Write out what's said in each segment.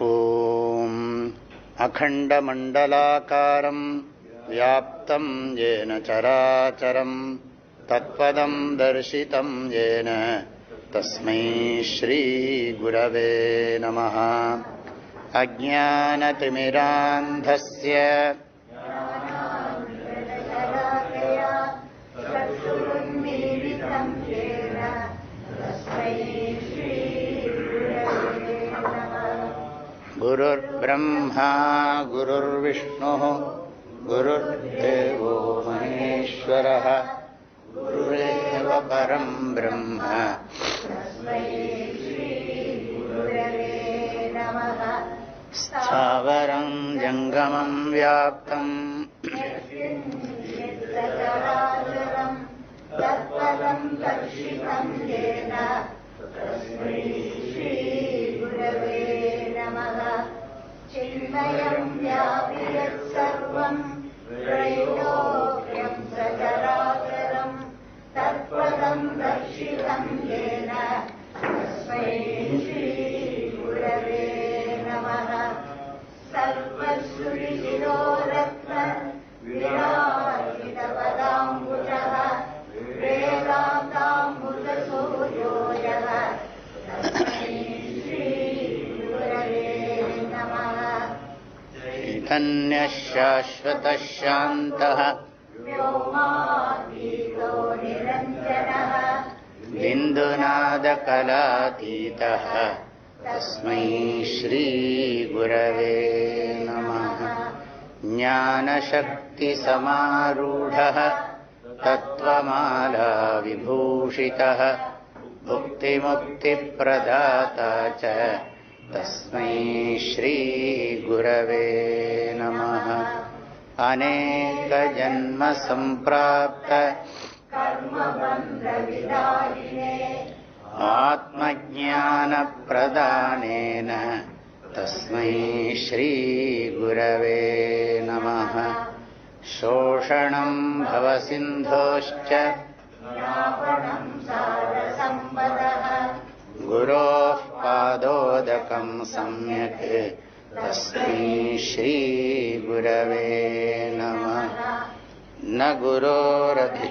ॐ अखण्डमण्डलाकारम् व्याप्तं येन चराचरम् तत्पदं दर्शितं येन तस्मै श्रीगुरवे नमः। अज्ञानतिमिरान्धस्य गुरुर्ब्रह्मा गुरुर्विष्णुः गुरुर्देवो महेश्वरः। गुरुरेव परम् ब्रह्म। स्थावरम् जङ्गमम् व्याप्तम् चिन्मयम् व्यापियत् सर्वम् प्रयोगम् तत्पदम् दर्शितम् येन श्रीपुरवे नमः. सर्वश्रुशिरोरत्र व्यायितपदाम्बुजः प्रेदाताम्बुजसूयो चैतन्यः शाश्वतः शान्तः बिन्दुनादकलातीतः। तस्मै श्रीगुरवे नमः। ज्ञानशक्तिसमारूढः। तत्त्वमालाविभूषितः भुक्तिमुक्तिप्रदाता च तस्मै श्रीगुरवे नमः। अनेकजन्मसम्प्राप्त आत्मज्ञानप्रदानेन तस्मै श्रीगुरवे नमः। शोषणं भवसिन्धोश्च गुरोः सम्यक् तस्मै श्रीगुरवे नमः। न गुरोरधि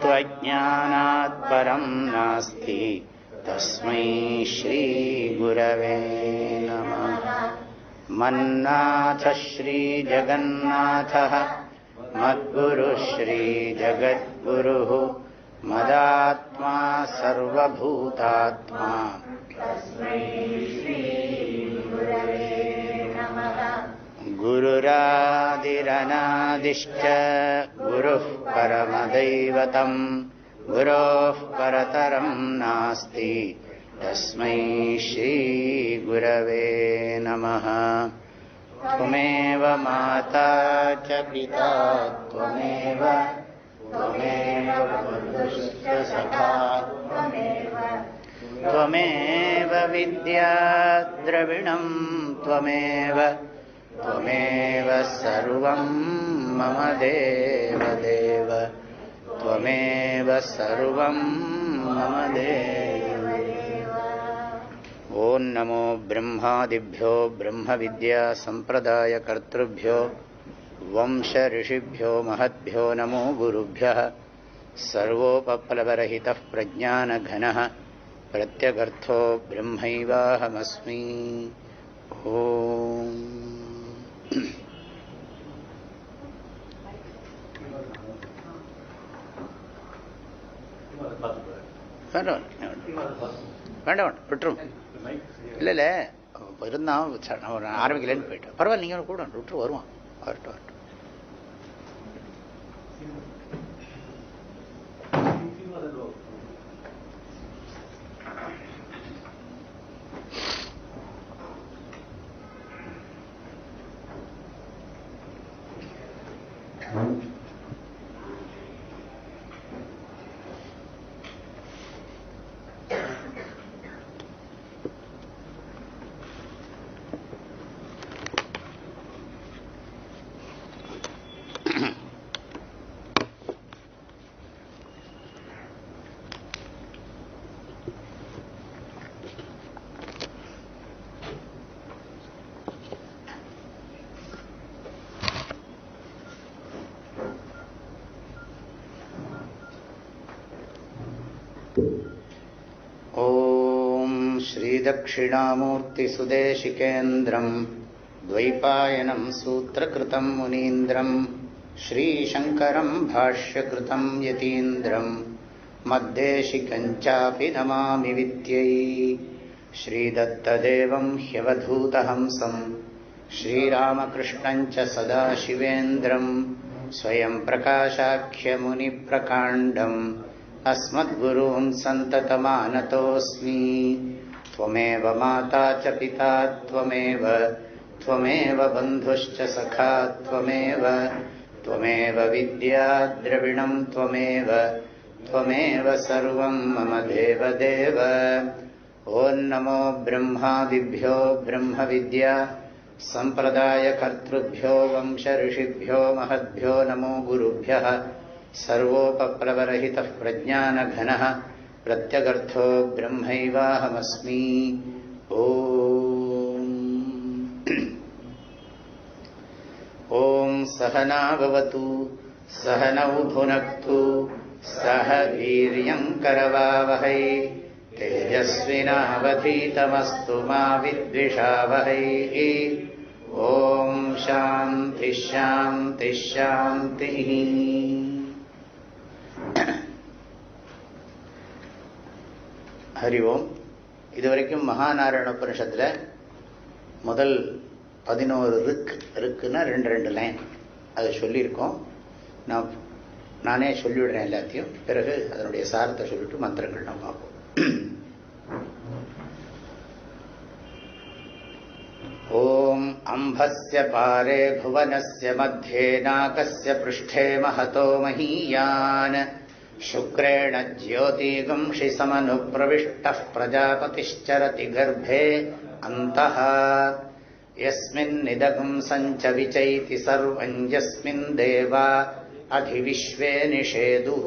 त्वज्ञानात् परं नास्ति। तस्मै श्रीगुरवे नमः। मन्नाथ श्रीजगन्नाथः। मद्गुरुः श्रीजगद्गुरुः मदात्मा सर्वभूतात्मा। गुरुरादिरनादिश्च गुरुः परमदैवतम् गुरोः परतरं नास्ति। तस्मै श्रीगुरवे नमः। त्वमेव माता च पिता त्वमेव त्वमेव विद्या द्रविणं त्वमेव। त्वमेव सर्वं मम देवदेव। त्वमेव सर्वं मम देव। ॐ नमो ब्रह्मादिभ्यो ब्रह्मविद्यासम्प्रदायकर्तृभ्यो वंशऋषिभ्यो महद्भ्यो नमो गुरुभ्यः सर्वोपप्लवरहितः प्रज्ञानघनः प्रत्यगर्थो ब्रह्मैवाहमस्मि ॐ வேண்டாம் வேண்டாம் வேண்டாம் விட்டுரும் இல்லை இல்லை இருந்தான் ஒரு ஆரம்பிக்கலன்னு போயிட்டேன் பரவாயில்ல நீங்கள் கூட விட்டு வருவான் வரட்டும் வரட்டும் दक्षिणामूर्तिसुदेशिकेन्द्रम् द्वैपायनम् सूत्रकृतम् मुनीन्द्रम् श्रीशङ्करम् भाष्यकृतम् यतीन्द्रम् मद्देशिकम् चापि नमामि विद्यै श्रीदत्तदेवम् ह्यवधूतहंसम् श्रीरामकृष्णम् च सदाशिवेन्द्रम् स्वयम् प्रकाशाख्यमुनिप्रकाण्डम् अस्मद्गुरूम् सन्ततमानतोऽस्मि त्वमेव माता च पिता त्वमेव त्वमेव बन्धुश्च सखा त्वमेव त्वमेव विद्या द्रविणं त्वमेव त्वमेव सर्वं मम देवदेव। ॐ नमो ब्रह्मादिभ्यो ब्रह्मविद्या सम्प्रदायकर्तृभ्यो वंशऋषिभ्यो महद्भ्यो नमो गुरुभ्यः सर्वोपप्लवरहितः प्रज्ञानघनः प्रत्यगर्थो ब्रह्मैवाहमस्मि। ॐ। सहनाभवतु सहनौ भुनक्तु सह वीर्यङ्करवावहै। तेजस्विनावधीतमस्तु मा विद्विषावहै। ॐ शान्तिः शान्तिः ஹரி ஓம் இதுவரைக்கும் மகாநாராயண உபனிஷத்தில் முதல் பதினோரு ரிக் ருக்குன்னா ரெண்டு ரெண்டு லைன் அதை சொல்லியிருக்கோம். நான் நானே சொல்லிவிடுறேன் எல்லாத்தையும். பிறகு அதனுடைய சாரத்தை சொல்லிட்டு மந்திரங்கள் நான் பார்ப்போம். ஓம் அம்பஸ்ய பாரே புவனஸ்ய மத்தியே நாகஸ்ய பிருஷ்டே மகதோ மகீயான் शुक्रेण ज्योतिगुंषि समनुप्रविष्टः प्रजापतिश्चरति गर्भे अन्तः। यस्मिन्निदगुं सञ्च विचैति सर्वम् यस्मिन् देवा अधिविश्वे निषेदुः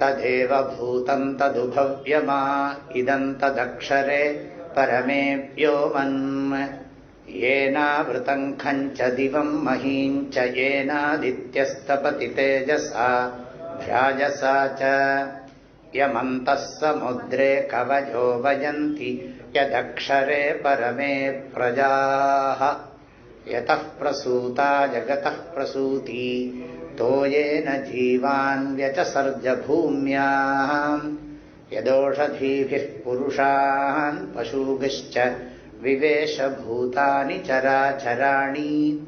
तदेव भूतम् तदुभव्यमा इदम् तदक्षरे परमे व्योमन् येनावृतम् खञ्च दिवम् महीञ्च येनादित्यस्तपति तेजसा भ्राजसा च। यमन्तः समुद्रे कवयो वयन्ति यदक्षरे परमे प्रजाः। यतः प्रसूता जगतः प्रसूती तोयेन जीवान् व्यचसर्ज भूम्याम् यदोषधीभिः पुरुषान् पशुभिश्च विवेशभूतानि चराचराणि।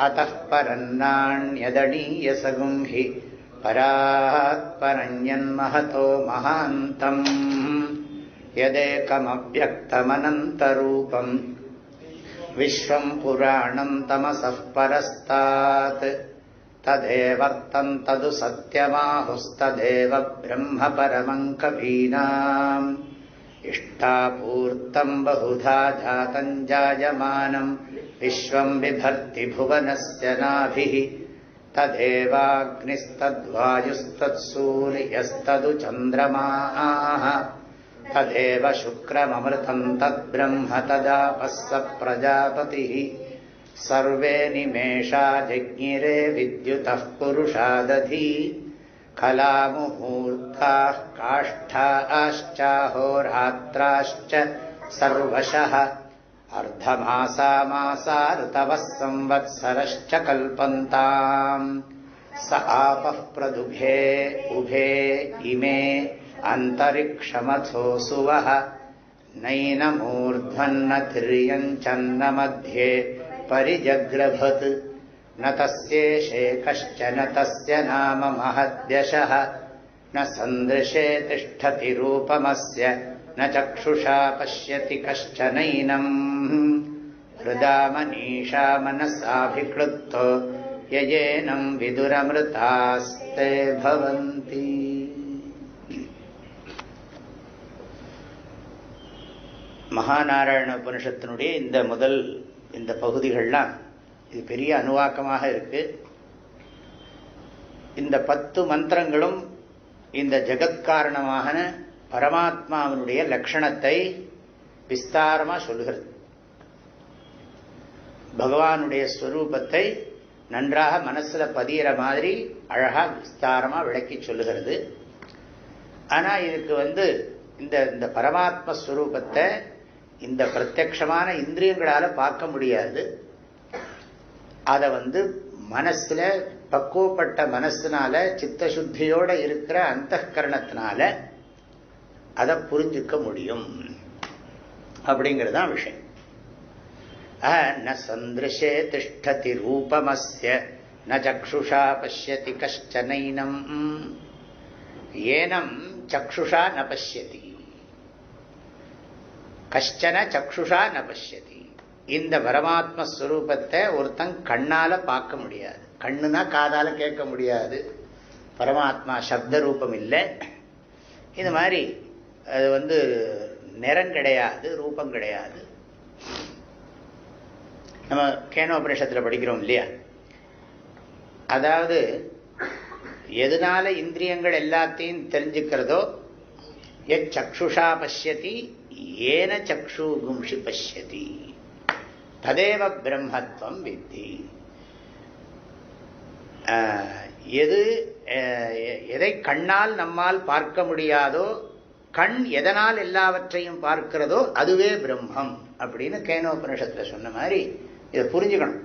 अतः परन्नाण्यदणीयसगुं हि परात्परन्यन्महतो महान्तम् यदेकमव्यक्तमनन्तरूपम् विश्वम् पुराणम् तमसः परस्तात् तदेवर्तम् तदु सत्यमाहुस्तदेव ब्रह्म परमम् कवीनाम् इष्टापूर्तम् बहुधा जातम् जायमानम् विश्वम् बिभर्ति भुवनस्य नाभिः तदेवाग्निस्तद्वायुस्तत्सूर्यस्तदु चन्द्रमाः तदेव शुक्रममृतम् तद्ब्रह्म तदापः स प्रजापतिः। सर्वे निमेषा जज्ञिरे विद्युतः पुरुषादधी खलामुहूर्ताः काष्ठाश्चाहोरात्राश्च सर्वशः अर्धमासामासा ऋतवः संवत्सरश्च कल्पन्ताम् स आपः प्रदुभे उभे इमे अन्तरिक्षमथो सुवः नैनमूर्ध्वन्न तिर्यञ्चन्न मध्ये परिजग्रभत् न तस्येषे कश्चन तस्य नाम महद्यशः। न सन्दृशे तिष्ठति रूपमस्य न चक्षुषा पश्यति कश्चनैनम् हृदा मनीषा मनसाभिक्लुप्तो ययेनम् विदुरमृतास्ते भवन्ति மகாநாராயண உபனிஷத்தினுடைய இந்த முதல் இந்த பகுதிகள்லாம் இது பெரிய அணுவாக்கமாக இருக்கு இந்த பத்து மந்திரங்களும் இந்த ஜெகத்காரணமான பரமாத்மாவினுடைய லட்சணத்தை விஸ்தாரமாக சொல்லுகிறது. பகவானுடைய ஸ்வரூபத்தை நன்றாக மனசில் பதியிற மாதிரி அழகாக விஸ்தாரமாக விளக்கி சொல்லுகிறது. ஆனால் இதுக்கு வந்து இந்த இந்த பரமாத்ம ஸ்வரூபத்தை இந்த பிரத்யக்ஷமான இந்திரியங்களால் பார்க்க முடியாது. அதை வந்து மனசில் பக்குவப்பட்ட மனசினால சித்த சுத்தியோடு இருக்கிற அந்த கரணத்தினால அதை புரிஞ்சுக்க முடியும். அப்படிங்கிறது தான் விஷயம் ந சந்திருஷே திஷ்டதி ரூபமஸ்ய ந சக்ஷுஷா பசியதி கஷ்டனைனம் ஏனம் சக்ஷுஷா ந பசியதி கஷ்டன சக்ஷுஷா ந பசியதி இந்த பரமாத்மஸ்வரூபத்தை ஒருத்தன் கண்ணால பார்க்க முடியாது. கண்ணுனா காதால கேட்க முடியாது. பரமாத்மா சப்த ரூபம் இல்லை. இது மாதிரி அது வந்து நிறம் கிடையாது ரூபம் கிடையாது. நம்ம கேனோபனிஷத்தில் படிக்கிறோம் இல்லையா? அதாவது எதனால இந்திரியங்கள் எல்லாத்தையும் தெரிஞ்சுக்கிறதோ எச் சக்ஷுஷா பசியதி ஏன சக்ஷு கும்ஷி பசியதி ததேவ பிரம்மத்துவம் வித்தி. எது எதை கண்ணால் நம்மால் பார்க்க முடியாதோ கண் எதனால் எல்லாவற்றையும் பார்க்கிறதோ அதுவே பிரம்மம் அப்படின்னு கேனோபனிஷத்துல சொன்ன மாதிரி இதை புரிஞ்சுக்கணும்.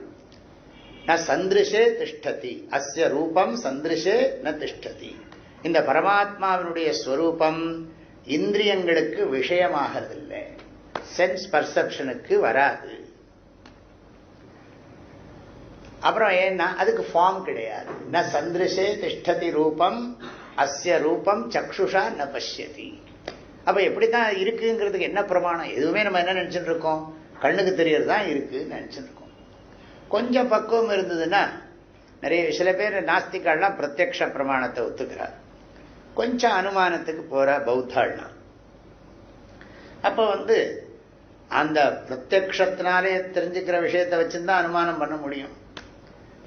ந சந்திருஷே திஷ்டதி. அஸ்ய ரூபம் சந்திருஷே ந திஷ்டதி. இந்த பரமாத்மாவினுடைய ஸ்வரூபம் இந்திரியங்களுக்கு விஷயமாகிறதில்லை. சென்ஸ் பர்செப்ஷனுக்கு வராது. அப்புறம் ஏன்னா அதுக்கு ஃபார்ம் கிடையாது. ந சந்திருஷே திஷ்டதி ரூபம் அஸ்ய ரூபம் சக்ஷுஷா ந பசியதி அப்ப எப்படித்தான் இருக்குங்கிறதுக்கு என்ன பிரமாணம்? எதுவுமே நம்ம என்ன நினச்சிட்டு இருக்கோம் கண்ணுக்கு தெரியறது தான் இருக்குன்னு நினச்சிட்டு இருக்கோம் கொஞ்சம் பக்குவம் இருந்ததுன்னா நிறைய சில பேர் நாஸ்திகாலாம் பிரத்யக்ஷ பிரமாணத்தை ஒத்துக்கிறார். கொஞ்சம் அனுமானத்துக்கு போற பௌத்தாள்னா. அப்ப வந்து அந்த பிரத்யக்ஷத்தினாலே தெரிஞ்சுக்கிற விஷயத்தை வச்சுருந்தா அனுமானம் பண்ண முடியும்.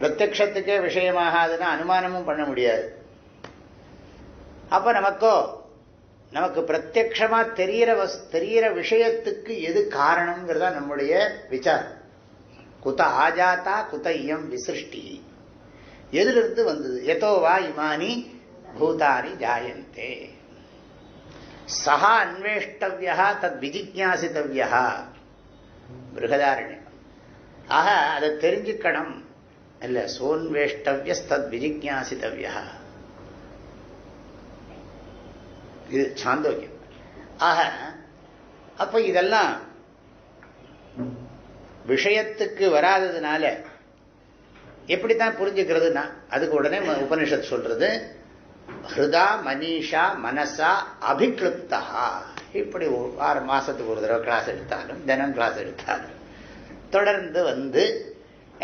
பிரத்யக்ஷத்துக்கே விஷயமாகாதுன்னா அனுமானமும் பண்ண முடியாது. அப்போ நமக்கோ நமக்கு பிரத்யக்ஷமாக தெரிகிற வஸ் தெரிகிற விஷயத்துக்கு எது காரணம்ங்கிறதா நம்முடைய விசாரம். குத ஆஜாத்தா குத இயம் விசிருஷ்டி. எதிலிருந்து வந்தது? எதோ வா இமானி பூதானி ஜாயந்தே. சஹா அன்வேஷ்டவியா தத் விஜிஜாசித்தவியா பிருகதாரண்யம் ஆக அதை தெரிஞ்சுக்கணும். இல்லை சோன்வேஷ்டவியஸ் தத் விஜிஜாசித்தவியா இது சாந்தோக்கியம். ஆக அப்ப இதெல்லாம் விஷயத்துக்கு வராததுனால எப்படித்தான் புரிஞ்சுக்கிறதுனா அதுக்கு உடனே உபனிஷத் சொல்றது ஹிருதா மனிஷா மனசா அபிக்ளுப்தா இப்படி ஆறு மாசத்துக்கு ஒரு தடவை கிளாஸ் எடுத்தாலும் தினம் கிளாஸ் எடுத்தாலும் தொடர்ந்து வந்து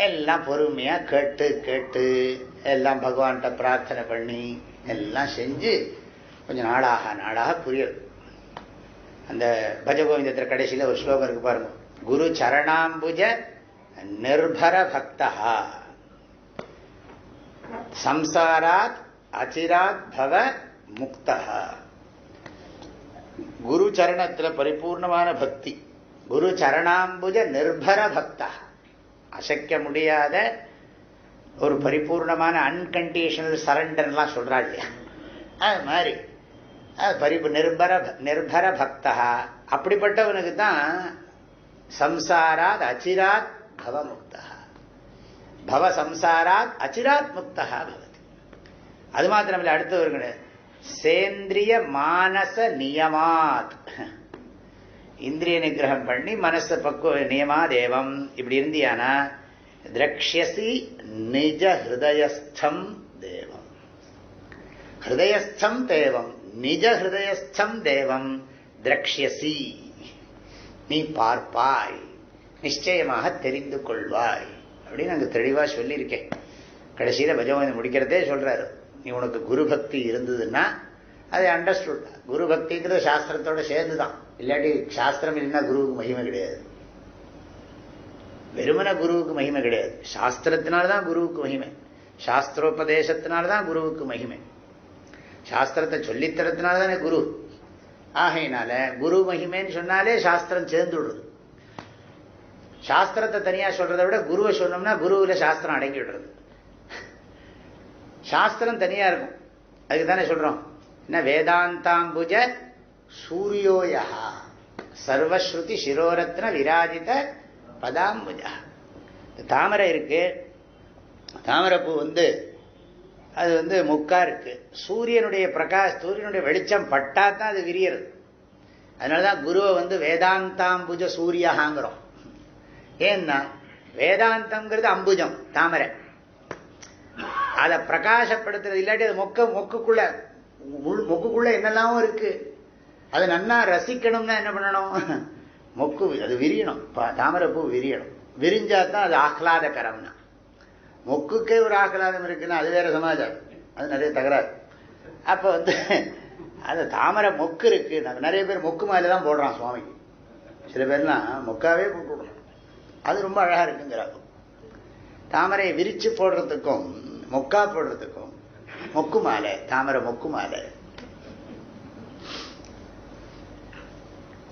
எல்லாம் பொறுமையா கேட்டு கேட்டு எல்லாம் பகவான்கிட்ட பிரார்த்தனை பண்ணி எல்லாம் செஞ்சு கொஞ்சம் நாளாக நாளாக புரியுது அந்த பஜகோவிந்தத்தில் கடைசியில் ஒரு ஸ்லோகம் இருக்கு பாருங்க. குரு சரணாம்புஜ நிர்பர பக்தா. சம்சாராத் அச்சிராத் பவ முக்தா. குரு சரணத்தில் பரிபூர்ணமான பக்தி. குரு சரணாம்புஜ நிர்பர பக்தா. அசைக்க முடியாத ஒரு பரிபூர்ணமான அன்கண்டிஷனல் சரண்டர்லாம் சொல்றா இல்லையா? அது மாதிரி. பரி நிர்பர நிர்பர பக்தா அப்படிப்பட்டவனுக்கு தான் சம்சாராத் அச்சிராத் பவமுக்தா பவ சம்சாராத் அச்சிராத் முக்தா பவதி. அது மாத்திரமில்லை அடுத்து ஒரு சேந்திரிய மானச நியமாத். இந்திரிய நிகிரகம் பண்ணி மனச பக்குவ நியமா தேவம் இப்படி இருந்தியானா? திரக்ஷசி நிஜ ஹிருதயஸ்தம் தேவம். ஹிருதயஸ்தம் தேவம். நிஜ ஹிருதயஸ்தம் தேவம் திரக்ஷசி நீ பார்ப்பாய் நிச்சயமாக தெரிந்து கொள்வாய். அப்படின்னு அங்கே தெளிவாக சொல்லியிருக்கேன். கடைசியில் பஜவந்தி முடிக்கிறதே சொல்கிறாரு நீ உனக்கு குரு பக்தி இருந்ததுன்னா அதை அண்டர்ஸ்டுட் குரு பக்திங்கிறது சாஸ்திரத்தோட சேர்ந்துதான். இல்லாட்டி சாஸ்திரம் இல்லைன்னா குருவுக்கு மகிமை கிடையாது. வெறுமன குருவுக்கு மகிமை கிடையாது. சாஸ்திரத்தினால்தான் குருவுக்கு மகிமை. சாஸ்திரோபதேசத்தினால்தான் குருவுக்கு மகிமை. சாஸ்திரத்தை சொல்லித்தரத்தினால தானே குரு. ஆகையினால குரு மகிமைன்னு சொன்னாலே சாஸ்திரம் சேர்ந்துடுறது. சாஸ்திரத்தை தனியா சொல்றதை விட குருவை சொன்னோம்னா குருவுல சாஸ்திரம் அடங்கி விடுறது. சாஸ்திரம் தனியா இருக்கும். அதுக்கு தானே சொல்றோம். என்ன வேதாந்தாம்புஜ சூரியோயா. சர்வஸ்ருதி சிரோரத்ன விராஜித பதாம்புஜா. தாமரை இருக்கு. தாமரைப்பூ வந்து அது வந்து முக்கா இருக்கு. சூரியனுடைய பிரகாஷ் சூரியனுடைய வெளிச்சம் பட்டா தான் அது விரியறது. அதனாலதான் குருவை வந்து வேதாந்தாம்புஜ சூரியகாங்கிறோம் ஏன்னா வேதாந்தம்ங்கிறது அம்புஜம் தாமரை. அதை பிரகாசப்படுத்துறது இல்லாட்டி அது மொக்க மொக்குக்குள்ள உள் மொக்குக்குள்ள என்னெல்லாமோ இருக்கு. அதை நல்லா ரசிக்கணும்னா என்ன பண்ணணும்? மொக்கு அது விரியணும். தாமரை பூ விரியணும். விரிஞ்சா தான் அது ஆஹ்லாதகரம்னா. மொக்குக்கே ஒரு ஆகலாதம் இருக்குன்னா அது வேற சமாச்சாரம் அது நிறைய தகராறு. அப்ப வந்து அது தாமரை மொக்கு இருக்கு. நிறைய பேர் மொக்கு மேலே தான் போடுறான் சுவாமிக்கு. சில பேர்லாம் மொக்காவே போட்டுவிடுறோம் அது ரொம்ப அழகா இருக்குங்கிறாங்க தாமரையை விரிச்சு போடுறதுக்கும் மொக்கா போடுறதுக்கும் மொக்கு மாலை தாமரை மொக்கு மாலை.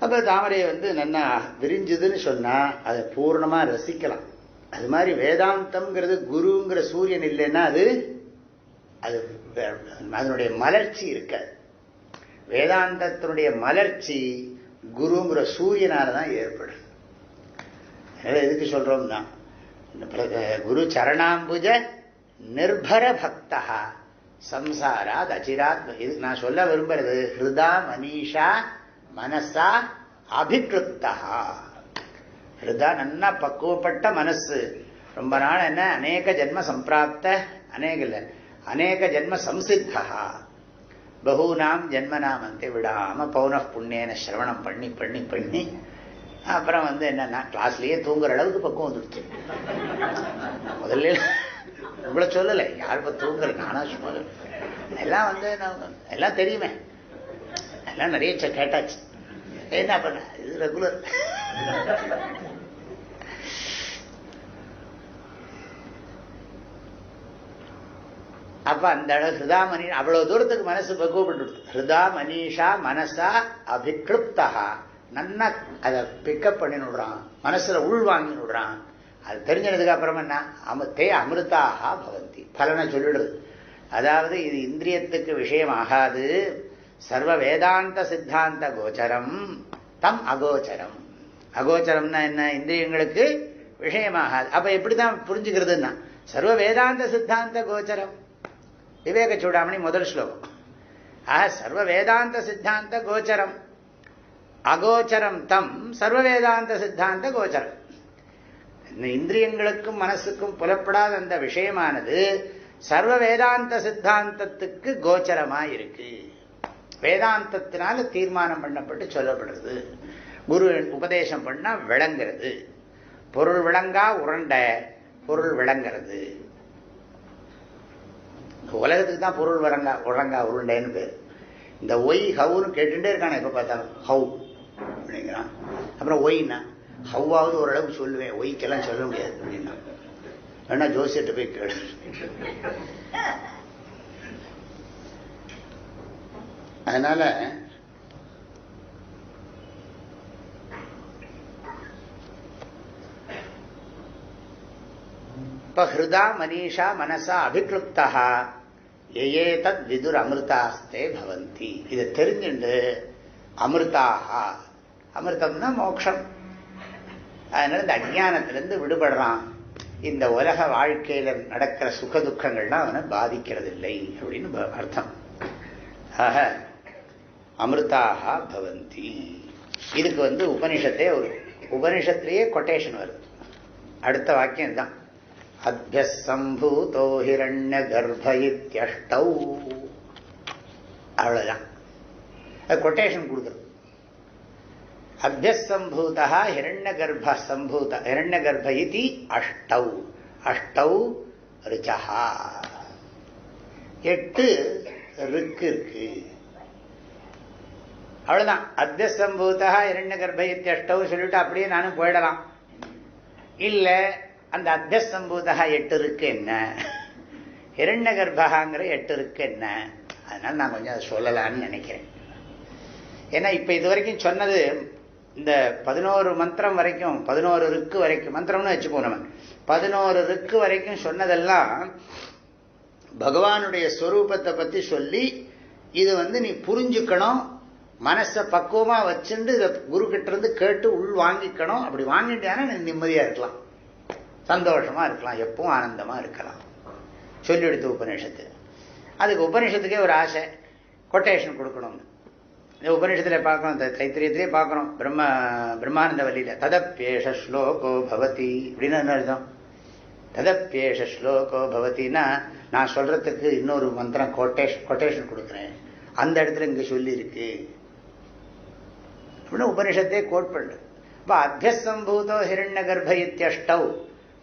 அப்ப தாமரையை வந்து நல்லா விரிஞ்சுதுன்னு சொன்னா அதை பூர்ணமா ரசிக்கலாம். அது மாதிரி வேதாந்தம்ங்கிறது குருங்கிற சூரியன் இல்லைன்னா அது அது அதனுடைய மலர்ச்சி இருக்காது. வேதாந்தத்தினுடைய மலர்ச்சி குருங்கிற சூரியனால தான் ஏற்படும் எதுக்கு சொல்றோம்னா குரு சரணாம்புஜ நிர்பர பக்தா சம்சாராத் அச்சிராத் இது நான் சொல்ல விரும்புறது ஹிருதா மனிஷா மனசா அபிகிருப்தா. ஹிருதா நல்லா பக்குவப்பட்ட மனசு. ரொம்ப நாள் என்ன? அநேக ஜென்ம சம்பிராப்த அநேக இல்லை அநேக ஜென்ம சம்சித்தா. பகூனாம் ஜென்மனாம் அந்த விடாம பௌன புண்ணியன சிரவணம் பண்ணி பண்ணி பண்ணி அப்புறம் வந்து என்னன்னா கிளாஸ்லயே தூங்குற அளவுக்கு பக்குவம் வந்துடுச்சு முதல்ல உங்களை சொல்லலை யார் இப்ப தூங்குற? நானா சும்மா எல்லாம் வந்து எல்லாம் தெரியுமே. எல்லாம் நிறைய கேட்டாச்சு. என்ன பண்ண? ரெகுலர். அப்ப அந்த ஹிருதா மணி அவ்வளவு தூரத்துக்கு மனசு பக்குவப்பட்டு ஹிருதா மனிஷா மனசா அபிகிருப்தா நன்னா அதை பிக்கப் பண்ணி விடுறான். மனசுல உள் வாங்கி விடுறான். அது தெரிஞ்சதுக்கு அப்புறம் என்ன? அமுத்தே அமிர்தாக பவந்தி. பலனை சொல்லிடுது. அதாவது இது இந்திரியத்துக்கு விஷயம் ஆகாது சர்வ வேதாந்த சித்தாந்த கோச்சரம். தம் அகோச்சரம். அகோச்சரம்னா என்ன? இந்திரியங்களுக்கு விஷயமாகாது. அப்ப எப்படிதான் புரிஞ்சுக்கிறதுன்னா சர்வ வேதாந்த சித்தாந்த கோச்சரம். விவேக சூடாமணி முதல் ஸ்லோகம். ஆக சர்வ வேதாந்த சித்தாந்த கோச்சரம். அகோச்சரம் தம் சர்வ வேதாந்த சித்தாந்த கோச்சரம். இந்த இந்திரியங்களுக்கும் மனசுக்கும் புலப்படாத அந்த விஷயமானது சர்வ வேதாந்த சித்தாந்தத்துக்கு கோச்சரமா இருக்கு வேதாந்தத்தினால தீர்மானம் பண்ணப்பட்டு சொல்லப்படுறது. குரு உபதேசம் பண்ணால் விளங்குறது. பொருள் விளங்கா உருண்ட பொருள் விளங்குறது. உலகத்துக்கு தான் பொருள் வரங்கா உரங்கா உருண்டைன்னு பேர். இந்த ஒய் ஹவுன்னு கேட்டுட்டே இருக்கானே இப்போ பார்த்தாலும். ஹவு அப்படிங்கிறான். அப்புறம் ஒய்னா ஹவ்வாவது ஓரளவுக்கு சொல்லுவேன். ஒய்க்கெல்லாம் சொல்ல முடியாது அப்படின்னா. வேணா ஜோசியத்தை போய் கேளு. அதனால இப்ப ஹிருதா மனிஷா மனசா அபிக்ருப்தா ஏயே தத் விதுர் அமிர்தாஸ்தே பவந்தி. இதை தெரிஞ்சுண்டு அமிர்தாக அமிர்தம்னா மோட்சம் அதனால இந்த அஜானத்திலிருந்து விடுபடுறான். இந்த உலக வாழ்க்கையில நடக்கிற சுக துக்கங்கள்லாம் அவனை பாதிக்கிறது இல்லை அப்படின்னு அர்த்தம். ஆக அமிர்தாக பவந்தி. இதுக்கு வந்து உபனிஷத்தே ஒரு உபனிஷத்திலேயே கொட்டேஷன் வருது. அடுத்த வாக்கியம் தான் அத்தியசம்பூதோ ஹிரண்ய கர்ப்ப இத்தியஷ்டௌ அவ்வளவுதான். அது கொட்டேஷன் கொடுக்குறது அபியசம்பூதா ஹிரண்ய கர்ப்ப சம்பூத ஹிரண்ய கர்ப்ப இது அஷ்டௌ. அஷ்டௌ ரிச்சஹா எட்டு ருக்கு இருக்கு. அவ்வளவுதான். அத்தியசம்பூதா இரண்ய கர்ப்ப இத்தி சொல்லிட்டு அப்படியே நானும் போயிடலாம். இல்ல அந்த அத்தியசம்பூதா எட்டு இருக்கு என்ன? இரண்ய கர்ப்பகாங்கிற எட்டு இருக்கு என்ன? அதனால நான் கொஞ்சம் அதை சொல்லலான்னு நினைக்கிறேன். ஏன்னா இப்ப இது வரைக்கும் சொன்னது இந்த பதினோரு மந்திரம் வரைக்கும் பதினோரு ருக்கு வரைக்கும் மந்திரம்னு வச்சுப்போம் நம்ம. பதினோரு ருக்கு வரைக்கும் சொன்னதெல்லாம் பகவானுடைய ஸ்வரூபத்தை பத்தி சொல்லி இது வந்து நீ புரிஞ்சுக்கணும் மனசை பக்குவமாக வச்சுட்டு இதை குரு கிட்ட இருந்து கேட்டு உள் வாங்கிக்கணும். அப்படி வாங்கிட்டானா நிம்மதியாக இருக்கலாம். சந்தோஷமாக இருக்கலாம். எப்பவும் ஆனந்தமாக இருக்கலாம். சொல்லி எடுத்து உபநிஷத்து. அதுக்கு உபநிஷத்துக்கே ஒரு ஆசை. கொட்டேஷன் கொடுக்கணும்னு. இந்த உபநிஷத்தில் பார்க்கணும். தைத்திரியத்திலே பார்க்கணும். பிரம்ம பிரம்மானந்த வழியில். ததப்பேஷ ஸ்லோகோ பவதி. அப்படின்னு என்ன அர்த்தம்? ததப்பேஷ ஸ்லோகோ பவதினா நான் சொல்கிறதுக்கு இன்னொரு மந்திரம் கொட்டேஷன் கொட்டேஷன் கொடுக்குறேன். அந்த இடத்துல இங்கே சொல்லியிருக்கு. அப்படின்னு உபனிஷத்தே கோட் பண்ணு இப்போ அத்தியசம்பூதோ ஹிரண்ய கர்ப்ப இத்தியஷ்டவ்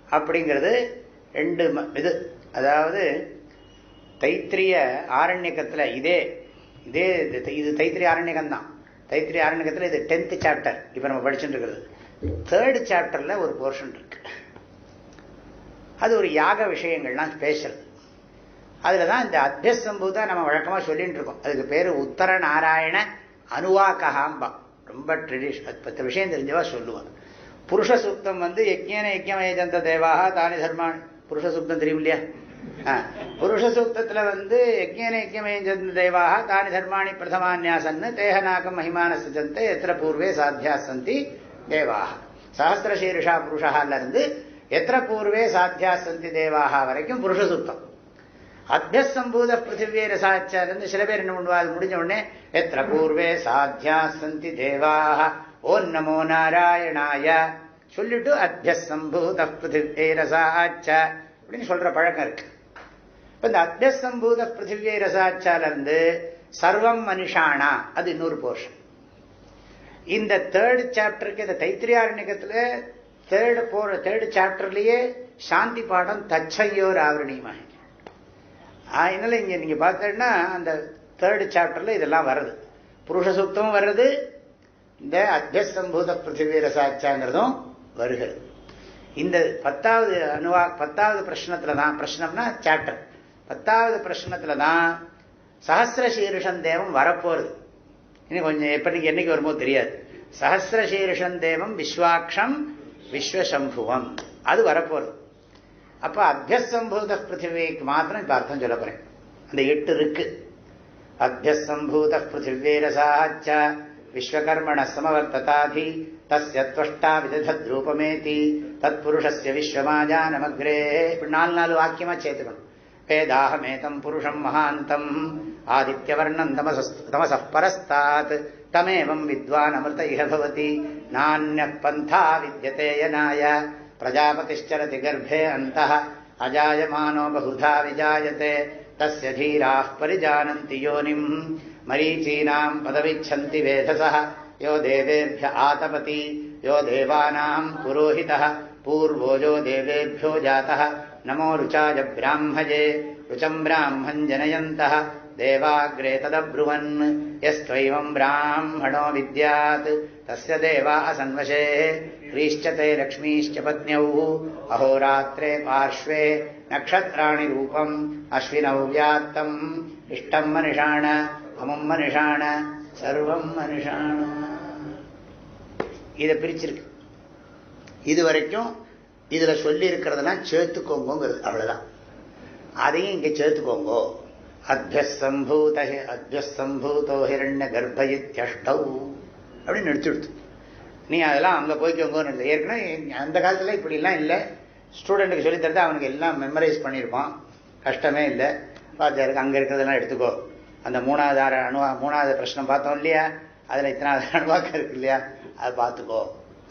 அப்படிங்கிறது ரெண்டு ம- இது அதாவது தைத்திரிய ஆரண்யக்கத்தில் இதே இதே இது இது தைத்திரிய ஆரண்யகம் தான் தைத்திரிய ஆரண்யகத்தில் இது டென்த்து சாப்டர் இப்போ நம்ம படிச்சுட்டு இருக்கிறது தேர்டு சாப்டர்ல ஒரு போர்ஷன் இருக்கு. அது ஒரு யாக விஷயங்கள்லாம் பேசுறது அதில் தான் இந்த அத்தியசம்பூதா நம்ம வழக்கமாக சொல்லிட்டு இருக்கோம். அதுக்கு பேர் உத்தர நாராயண அனுவாக்கஹாம்பா ரொம்ப ட்ரெடிஷன் பத்து விஷயம் தெரிஞ்சவா சொல்லுவாங்க. புருஷ சுத்தம் வந்து யஜ்ஞேன யஜ்ஞம் தேவாக தானி தர்மான் புருஷ சுத்தம் தெரியும் இல்லையா புருஷ சூக்தத்துல வந்து யஜ்ஞேன யஜ்ஞம் தேவாக தானி தர்மாணி பிரதமான்யாசன்னு தேகநாகம் மகிமான சிஜந்தே எத்திர பூர்வே சாத்தியா சந்தி தேவாக. சஹசிரசீர்ஷா புருஷாலிருந்து எத்திர பூர்வே சாத்தியா சந்தி தேவாக வரைக்கும் புருஷ சுத்தம் அத்தியசம்பூத பிருத்திவியை ரசாச்சாரன்னு சில பேர் என்ன பண்ணுவா அது முடிஞ்ச உடனே எத்திர பூர்வே சாத்தியா சந்தி தேவாக ஓம் நமோ நாராயணாய சொல்லிட்டு அத்தியசம்பூத பிருத்திவியை ரசாச்ச அப்படின்னு சொல்ற பழக்கம் இருக்கு. இப்ப இந்த அத்தியசம்பூத பிருத்திவியை ரசாச்சால இருந்து சர்வம் மனுஷானா அது இன்னொரு போர்ஷன் இந்த தேர்ட் சாப்டருக்கு இந்த தைத்திரியாரண்யத்துல தேர்டு போற தேர்ட் சாப்டர்லயே சாந்தி பாடம் தச்சையோர் ஆவரணியமாக அதனால இங்கே நீங்கள் பார்த்தீங்கன்னா அந்த தேர்டு சாப்டரில் இதெல்லாம் வருது. புருஷ சுத்தமும் வர்றது இந்த அத்தியசம்பூத பிருத்திவீர சாட்சாங்கிறதும் வருகிறது. இந்த பத்தாவது அணுவா பத்தாவது பிரஷ்னத்தில் தான் பிரச்சனம்னா சாப்டர் பத்தாவது பிரஷ்னத்தில் தான் சஹசிர சீருஷன் தேவம் வரப்போகிறது இன்னும் கொஞ்சம் எப்படி என்னைக்கு வருமோ தெரியாது. சஹசிர சீருஷன் தேவம் விஸ்வாட்சம் விஸ்வசம்புவம். அது வரப்போகிறது அப்ப அத்தியசம்பூத பிருத்திவிக்கு மாத்திரம் இப்போ அர்த்தம் சொல்ல போகிறேன் அந்த எட்டு இருக்கு. அத்தியசம்பூத பிருத்திவேரசாச்ச விஸ்வகர்மண சமவர்த்ததாதி தஸ்ய துவஷ்டா விததத்ரூபமேதி தத்புருஷஸ்ய விஸ்வமாஜானமக்ரே. இப்படி நாலு நாலு வாக்கியமாக சேர்த்துக்கணும். வேதாஹமேதம் புருஷம் மகாந்தம் ஆதித்யவர்ணம் தமச தமச பரஸ்தாத் தமேவம் வித்வான் அமிர்த இஹ பவதி. நானிய பந்தா வித்யதே प्रजापतिश्चरति गर्भे अन्तः अजायमानो बहुधा विजायते। तस्य धीराः परिजानन्ति योनिम्। मरीचीनाम् पदमिच्छन्ति वेधसः। यो देवेभ्य आतपति यो देवानाम् पुरोहितः। पूर्वो यो देवेभ्यो जातः। नमो रुचायब्राह्मजे रुचम् ब्राह्मम् जनयन्तः। देवाग्रे तदब्रुवन् यस्त्वैवम् ब्राह्मणो विद्यात् तस्य देवा असन्वशे ह्रीश्चते लक्ष्मीश्च पत्न्यौ अहोरात्रे पार्श्वे नक्षत्राणि रूपम् अश्विनौ व्यात्तम् इष्टम् मनिषाण अमुम् मनिषाण சர்வம் மனுஷான இதை பிரிச்சிருக்கு இது வரைக்கும் இதுல சொல்லி இருக்கிறதெல்லாம் சேர்த்துக்கோங்கிறது அவ்வளவுதான் அதையும் இங்க சேர்த்துக்கோங்கோ அத்தியசம்பூத அத்தியசம்பூதோ ஹிரண்ய கர்ப்பயித்யஷ்டௌ அப்படின்னு எடுத்துடுத்து நீ அதெல்லாம் அங்கே போய்க்கோங்கன்னு ஏற்கனவே அந்த காலத்தில் இப்படிலாம் இல்லை. ஸ்டூடெண்ட்டுக்கு சொல்லி அவனுக்கு எல்லாம் மெமரைஸ் பண்ணியிருப்பான். கஷ்டமே இல்லை. வாத்தியாருக்கு அங்கே இருக்கிறதெல்லாம் எடுத்துக்கோ. அந்த மூணாவது ஆறு அணுவா மூணாவது பிரச்சனை பார்த்தோம் இல்லையா? அதில் இத்தனாவது அணுவாக்கம் இருக்கு இல்லையா? அதை பார்த்துக்கோ.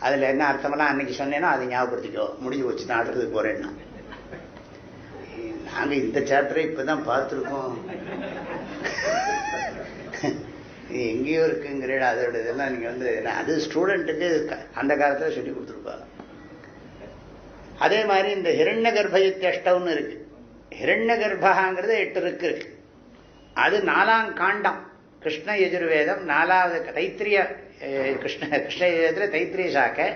அதில் என்ன அர்த்தமெல்லாம் அன்னைக்கு சொன்னேனோ அதை ஞாபகப்படுத்திக்கோ. முடிஞ்சு வச்சு நான் அடுத்ததுக்கு நான் நாங்க இந்த சாப்டரை இப்பதான் பார்த்துருக்கோம். இது எங்கேயோ இருக்குங்கிற அதோட இதெல்லாம் நீங்க வந்து அது ஸ்டூடெண்ட்டுக்கு அந்த காலத்துல சொல்லி கொடுத்துருப்பாங்க. அதே மாதிரி இந்த ஹிரண்ய கர்ப்பயுத்தஷ்டம்னு இருக்கு. ஹிரண்ய கர்ப்பகாங்கிறது எட்டு இருக்கு இருக்கு. அது நாலாம் காண்டம். கிருஷ்ண எஜுர்வேதம் நாலாவது தைத்திரிய கிருஷ்ண கிருஷ்ண எஜுர்வேதத்தில் தைத்திரிய சாக்கை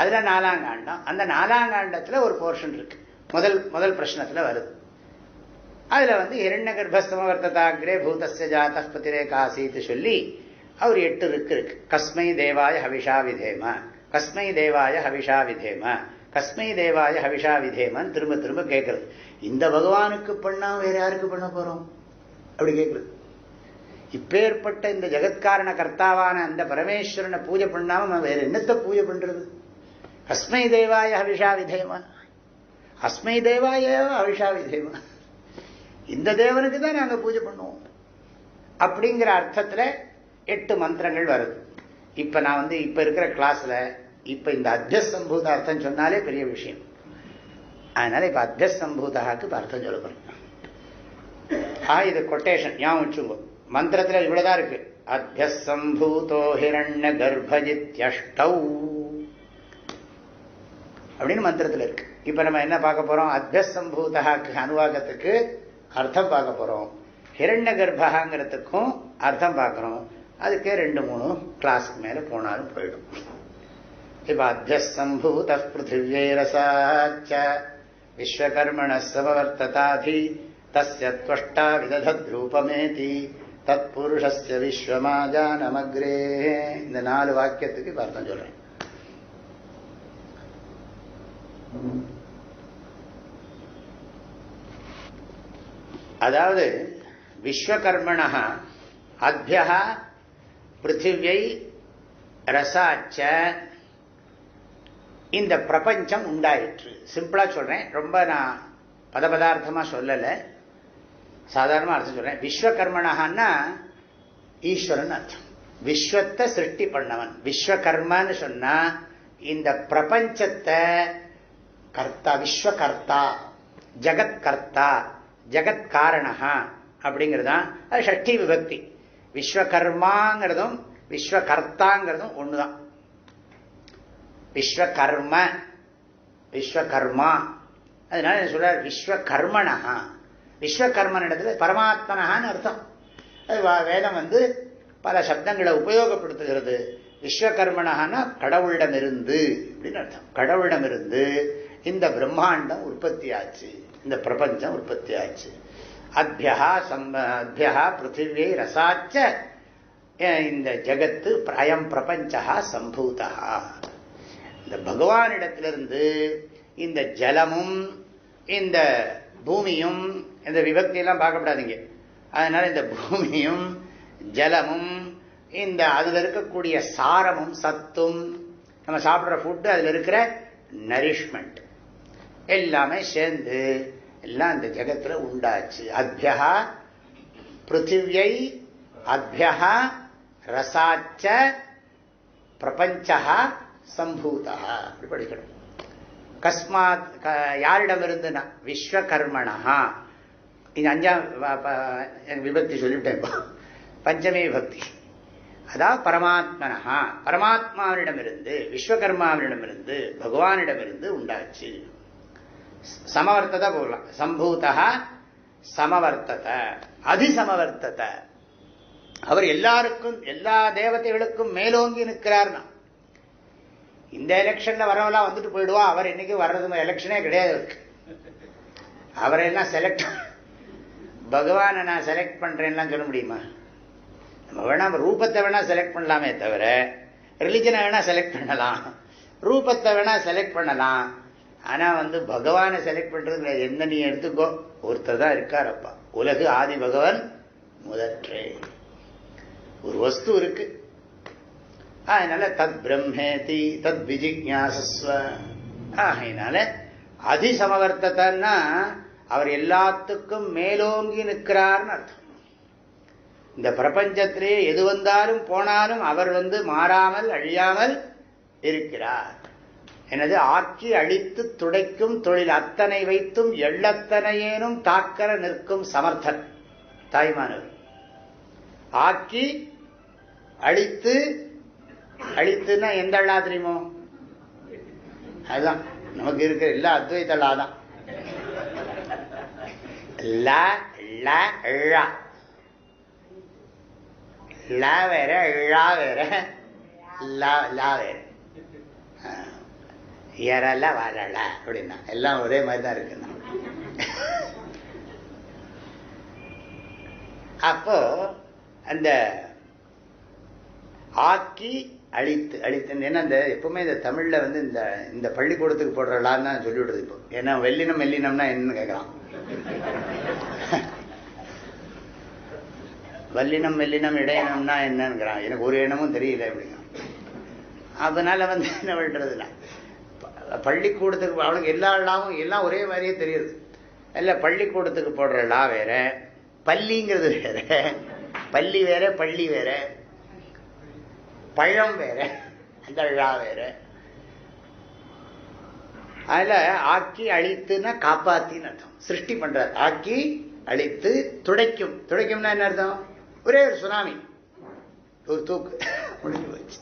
அதில் நாலாம் காண்டம். அந்த நாலாம் காண்டத்தில் ஒரு போர்ஷன் இருக்கு. முதல் முதல் பிரச்சனத்தில் வருது. அதுல வந்து இரண்ய கர்ப்பஸ்தமவர்த்ததாகிரே பூதஸ்ய ஜாத பதிரே காசித்து சொல்லி அவர் எட்டு இருக்கு இருக்கு. கஸ்மை தேவாய ஹவிஷா விதேம. கஸ்மை தேவாய ஹவிஷா விதேம. கஸ்மை தேவாய ஹவிஷா விதேமன்னு திரும்ப திரும்ப கேட்கறது இந்த பகவானுக்கு பண்ணா வேற யாருக்கு பண்ண போறோம்? அப்படி கேட்கறது இப்பேற்பட்ட இந்த ஜெகத்காரண கர்த்தாவான அந்த பரமேஸ்வரனை பூஜை பண்ணாம நம்ம வேற என்னத்தை பூஜை பண்றது? அஸ்மை தேவாய ஹவிஷா விதேமா. அஸ்மை தேவாய ஹவிஷா விதேமா. இந்த தேவனுக்கு தான் நாங்கள் பூஜை பண்ணுவோம். அப்படிங்கிற அர்த்தத்தில் எட்டு மந்திரங்கள் வருது. இப்போ நான் வந்து இப்போ இருக்கிற கிளாஸில் இப்போ இந்த அத்தியசம்பூத அர்த்தம் சொன்னாலே பெரிய விஷயம். அதனால இப்போ அத்தியசம்பூதாக்கு இப்போ அர்த்தம் சொல்ல போறேன் ஆ இது கொட்டேஷன் ஞாபகம் வச்சுங்க மந்திரத்துல இவ்வளோதான் இருக்கு. அத்தியசம்பூதோ ஹிரண்ய கர்ப்பஜித்யஷ்டௌ. அப்படின்னு மந்திரத்துல இருக்கு. இப்போ நம்ம என்ன பார்க்க போகிறோம் அத்தியசம்பூதாக்கு அனுவாகத்துக்கு அர்த்தம் பார்க்க போகிறோம் ஹிரண்ய கர்ப்பகாங்கிறதுக்கும் அர்த்தம் பார்க்குறோம் அதுக்கே ரெண்டு மூணு கிளாஸுக்கு மேலே போனாலும் போயிடும். இப்போ அத்தியசம்பூத பிருத்திவியரசாச்ச விஸ்வகர்மண சமவர்த்ததாதி தஸ்ய துவஷ்டா விததத்ரூபமேதி தத் புருஷஸ்ய விஸ்வமாஜா நமக்ரே இந்த நாலு வாக்கியத்துக்கு இப்போ அர்த்தம் சொல்கிறேன் அதாவது விஸ்வகர்மணா அத்தியா பிருத்திவியை ரசாச்ச. இந்த பிரபஞ்சம் உண்டாயிற்று. சிம்பிளாக சொல்கிறேன் ரொம்ப நான் பதபதார்த்தமாக சொல்லலை. சாதாரணமாக அர்த்தம் சொல்கிறேன் விஸ்வகர்மனஹான்னா ஈஸ்வரன் அர்த்தம். விஸ்வத்தை சிருஷ்டி பண்ணவன். விஸ்வகர்மான்னு சொன்னால் இந்த பிரபஞ்சத்தை கர்த்தா விஸ்வகர்த்தா ஜகத்கர்த்தா ஜகத் காரணஹா அப்படிங்கிறதான் அது ஷஷ்டி விபக்தி. விஸ்வகர்மாங்கிறதும் விஸ்வகர்த்தாங்கிறதும் ஒன்று தான் விஸ்வகர்ம விஸ்வகர்மா. அதனால என்ன சொல்றார்? விஸ்வகர்மணஹா விஸ்வகர்மன் இடத்துல பரமாத்மனஹான்னு அர்த்தம். அது வேதம் வந்து பல சப்தங்களை உபயோகப்படுத்துகிறது. விஸ்வகர்மணஹான்னா கடவுளிடமிருந்து அப்படின்னு அர்த்தம். கடவுளிடமிருந்து இந்த பிரம்மாண்டம் உற்பத்தி ஆச்சு இந்த பிரபஞ்சம் உற்பத்தி ஆச்சு அத்தியா சம்ப அத்தியா பிருத்திவியை ரசாச்ச. இந்த ஜகத்து அயம் பிரபஞ்சா சம்பூதா இந்த பகவானிடத்திலிருந்து இந்த ஜலமும் இந்த பூமியும் இந்த விபக்தியெல்லாம் பார்க்கப்படாதீங்க. அதனால இந்த பூமியும் ஜலமும் இந்த அதில் இருக்கக்கூடிய சாரமும் சத்தும் நம்ம சாப்பிட்ற ஃபுட்டு அதில் இருக்கிற நரிஷ்மெண்ட் எல்லாமே சேர்ந்து எல்லாம் இந்த ஜெகத்துல உண்டாச்சு. அத்தியா பிருத்திவியை அத்தியா ரசாச்ச பிரபஞ்சா சம்பூதா அப்படி படிக்கணும். கஸ்மாத் க- யாரிடமிருந்துனா விஸ்வகர்மணா இது அஞ்சாம் ப- விபக்தி சொல்லிவிட்டேன் பஞ்சமே விபக்தி. அதாவது பரமாத்மனா பரமாத்மாவிடமிருந்து விஸ்வகர்மாவிடமிருந்து பகவானிடமிருந்து உண்டாச்சு. சமவர்த்தத போகலாம் சம்பூதா சமவர்த்தத. அதிசமவர்த்தத. அவர் எல்லாருக்கும் எல்லா தேவதைகளுக்கும் மேலோங்கி நிற்கிறார்னா. இந்த எலெக்ஷன்ல வரவெல்லாம் வந்துட்டு போயிடுவா. அவர் இன்னைக்கு வர்றது எலெக்ஷனே கிடையாது அவருக்கு. அவரை செலக்ட் பகவானை நான் செலக்ட் பண்றேன்லாம் சொல்ல முடியுமா? நம்ம வேணா ரூபத்தை வேணா செலக்ட் பண்ணலாமே தவிர ரிலிஜனை வேணா செலக்ட் பண்ணலாம். ரூபத்தை வேணா செலக்ட் பண்ணலாம். ஆனால் வந்து பகவானை செலக்ட் பண்றது என்ன நீ எடுத்துக்கோ? ஒருத்தர் தான் இருக்காரப்பா உலகு ஆதி பகவான் முதற்றே. ஒரு வஸ்து இருக்கு. அதனால தத் பிரம்மேதி தத் விஜிக்யாசஸ்வ. ஆகையினால அதிசமவர்த்தத்தன்னா அவர் எல்லாத்துக்கும் மேலோங்கி நிற்கிறார்னு அர்த்தம். இந்த பிரபஞ்சத்திலே எது வந்தாலும் போனாலும் அவர் வந்து மாறாமல் அழியாமல் இருக்கிறார். எனது ஆட்சி அழித்து துடைக்கும் தொழில் அத்தனை வைத்தும் எள்ளத்தனையேனும் தாக்கர நிற்கும் சமர்த்தன். தாய்மானவர் ஆக்கி அழித்து அழித்துன்னா எந்த அள்ளா தெரியுமோ? அதுதான். நமக்கு இருக்கிற எல்லா அத்வைத அள்ளா தான் ல ல ழா. ல வேற ழா வேற. லா லா வேற. எரல வரல அப்படின்னா. எல்லாம் ஒரே மாதிரி தான் இருக்குன்னா அப்போ அந்த ஆக்கி அழித்து அழித்து ஏன்னா இந்த எப்பவுமே இந்த தமிழ்ல வந்து இந்த இந்த பள்ளிக்கூடத்துக்கு போடுறலான்னு தான் சொல்லிவிடுறது இப்போ. ஏன்னா வெள்ளினம் மெல்லினம்னா என்னன்னு கேட்கலாம். வல்லினம் மெல்லினம் இடையினம்னா என்னங்கிறான் எனக்கு ஒரு இனமும் தெரியல அப்படின்னா. அதனால வந்து என்ன பண்றதுன்னா பள்ளிக்கூடத்துக்கு அவனுக்கு எல்லா லாவும் எல்லாம் ஒரே மாதிரியே தெரியுது. இல்ல பள்ளிக்கூடத்துக்கு போடுற லா வேற பள்ளிங்கிறது வேற பள்ளி வேற பள்ளி வேற பழம் வேற அந்த லா வேற. அதில் ஆக்கி அழித்துன்னா காப்பாத்தின்னு அர்த்தம். சிருஷ்டி பண்றார். ஆக்கி அழித்து துடைக்கும். துடைக்கும்னா என்ன அர்த்தம்? ஒரே ஒரு சுனாமி. ஒரு தூக்கு. முடிஞ்சு போச்சு.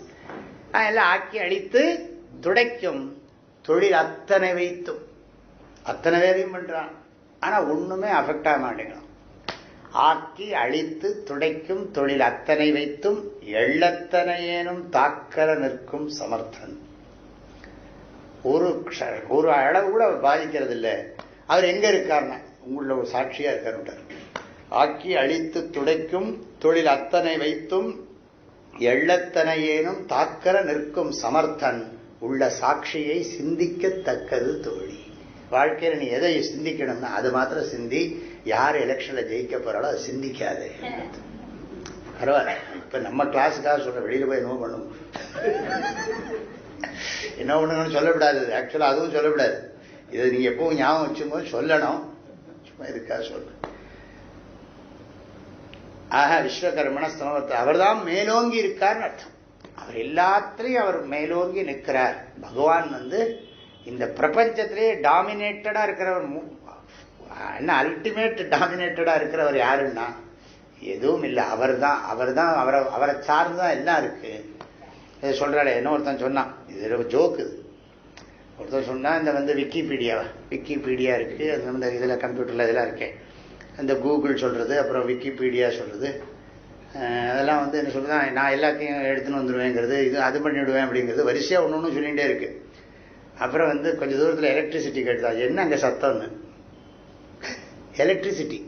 அதெல்லாம் ஆக்கி அழித்து துடைக்கும். தொழில் அத்தனை வைத்தும் அத்தனை வேலையும் பண்றான். ஆனா ஒண்ணுமே அஃபெக்ட் ஆக மாட்டேங்கிறான். ஆக்கி அழித்து துடைக்கும் தொழில் அத்தனை வைத்தும் எள்ளத்தனையேனும் தாக்கல நிற்கும் சமர்த்தன். ஒரு க்ஷ- ஒரு அளவு கூட பாதிக்கிறது இல்லை அவர் எங்க இருக்காருன்னா உங்கள ஒரு சாட்சியா இருக்காருட்டார் ஆக்கி அழித்து துடைக்கும் தொழில் அத்தனை வைத்தும் எள்ளத்தனையேனும் தாக்கர நிற்கும் சமர்த்தன். உள்ள சாட்சியை சிந்திக்கத்தக்கது தோழி. வாழ்க்கையில் நீ எதை சிந்திக்கணும்னா அது மாத்திரம் சிந்தி யார் எலெக்ஷன்ல ஜெயிக்க போறாலோ அதை சிந்திக்காதே. பரவாயில்ல. இப்ப நம்ம கிளாஸுக்காக சொல்ற வெளியில போய் என்ன பண்ணும். என்ன பண்ணுங்கன்னு சொல்லக்கூடாது. ஆக்சுவலா அதுவும் சொல்லக்கூடாது. இதை நீங்க எப்பவும் ஞாபகம் வச்சும்போது சொல்லணும். சும்மா இதுக்காக சொல்றேன். ஆக விஸ்வகர்மண சமவத்தை அவர்தான் மேலோங்கி இருக்கார்னு அர்த்தம். அவர் எல்லாத்திலையும் அவர் மேலோங்கி நிற்கிறார். பகவான் வந்து இந்த பிரபஞ்சத்திலேயே டாமினேட்டடாக இருக்கிறவர் என்ன அல்டிமேட் டாமினேட்டடாக இருக்கிறவர் யாருன்னா? எதுவும் இல்லை. அவர் தான் அவர் தான் அவரை அவரை சார்ந்து தான் எல்லாம் இருக்கு. இதை சொல்கிறாரு என்ன ஒருத்தன் சொன்னான். இது ஒரு ஜோக்கு ஒருத்தன் சொன்னால் இந்த வந்து விக்கிபீடியா விக்கிபீடியா இருக்குது அது வந்து கம்ப்யூட்டரில் இதெல்லாம் இருக்கேன் இந்த கூகுள் சொல்கிறது அப்புறம் விக்கிபீடியா சொல்கிறது அதெல்லாம் வந்து என்ன சொல்கிறது நான் எல்லாத்தையும் எடுத்துன்னு வந்துடுவேங்கிறது இது அது பண்ணிவிடுவேன் அப்படிங்கிறது வரிசையாக ஒன்று ஒன்று சொல்லிகிட்டே இருக்கு. அப்புறம் வந்து கொஞ்சம் தூரத்தில் எலக்ட்ரிசிட்டி கேட்டுதா என்ன அங்கே சத்தம்னு? எலக்ட்ரிசிட்டி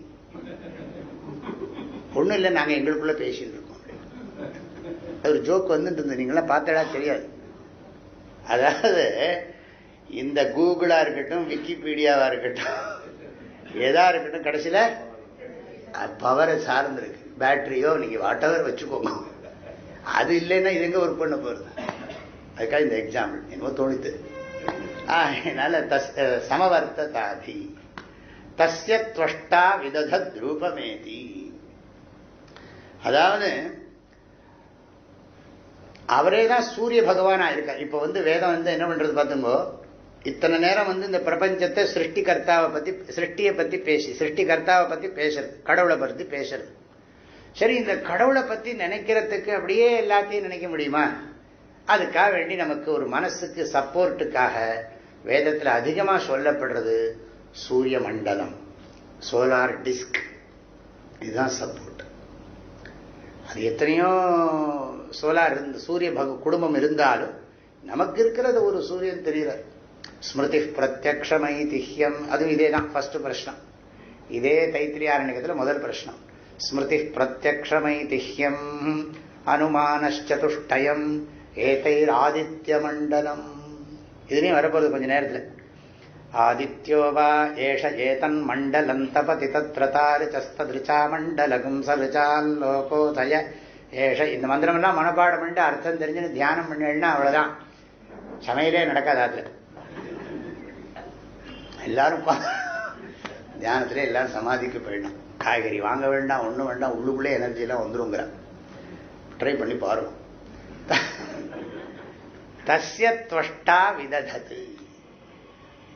ஒன்றும் இல்லை நாங்கள் எங்களுக்குள்ளே பேசிகிட்டு இருக்கோம் அது ஒரு ஜோக் வந்துட்டு இருந்தது நீங்களாம் பார்த்தடா தெரியாது. அதாவது இந்த கூகுளாக இருக்கட்டும் விக்கிபீடியாவாக இருக்கட்டும் எதாக இருக்கட்டும் கடைசியில் பவரை சார்ந்திருக்கு. பேட்டரியோ நீங்கள் வாட்டவர் வச்சுக்கோங்க. அது இல்லைன்னா இது எங்க ஒர்க் பண்ண போகிறது அதுக்காக இந்த எக்ஸாம்பிள் என்னமோ தோணித்து. அதனால தஸ் சமவர்த்த தாதி தஸ்ய துவஷ்டா விததத் ரூபமேதி. அதாவது அவரே தான் சூரிய பகவானா இருக்கார். இப்போ வந்து வேதம் வந்து என்ன பண்றது பார்த்துங்கோ? இத்தனை நேரம் வந்து இந்த பிரபஞ்சத்தை சிருஷ்டிகர்த்தாவை பத்தி சிருஷ்டியை பத்தி பேசி சிருஷ்டிகர்த்தாவை பத்தி பேசுறது கடவுளை பத்தி பேசுறது. சரி இந்த கடவுளை பற்றி நினைக்கிறதுக்கு அப்படியே எல்லாத்தையும் நினைக்க முடியுமா? அதுக்காக வேண்டி நமக்கு ஒரு மனசுக்கு சப்போர்ட்டுக்காக வேதத்தில் அதிகமாக சொல்லப்படுறது சூரிய மண்டலம் சோலார் டிஸ்க் இதுதான் சப்போர்ட் அது எத்தனையோ சோலார் இருந்து சூரிய பக குடும்பம் இருந்தாலும் நமக்கு இருக்கிறது ஒரு சூரியன் தெரியல ஸ்மிருதி பிரத்யக்ஷமை திஹ்யம் அதுவும் இதே தான் ஃபர்ஸ்ட் பிரச்சனை இதே தைத்திரியாரண்யத்தில் முதல் பிரச்சனை ஸ்மிருதி பிரத்யக்ஷமை அனுமானச்சதுஷ்டயம் ஏதைர் ஆதித்ய மண்டலம் இதுலேயும் வரப்போகுது கொஞ்ச நேரத்தில் ஆதித்யோ வா ஏஷ ஏதன் மண்டலம் தபதி தத்ரதாரிச்சஸ்திருச்சா மண்டலகும் சருச்சால்லோகோதய ஏஷ இந்த மந்திரமெல்லாம் மனப்பாடம் பண்ணிட்டு அர்த்தம் தெரிஞ்சுன்னு தியானம் பண்ணேன்னா அவ்வளோதான் சமையலே நடக்காது அதில் எல்லாரும் பா- தியானத்திலே எல்லாரும் சமாதிக்கு போயிடணும் காய்கறி வாங்க வேண்டாம் ஒண்ணும் வேண்டாம் உள்ளுக்குள்ளே எனர்ஜி எல்லாம் வந்துருங்கிற. ட்ரை பண்ணி பாருங்க தஸ்ய துவஷ்டா விததது.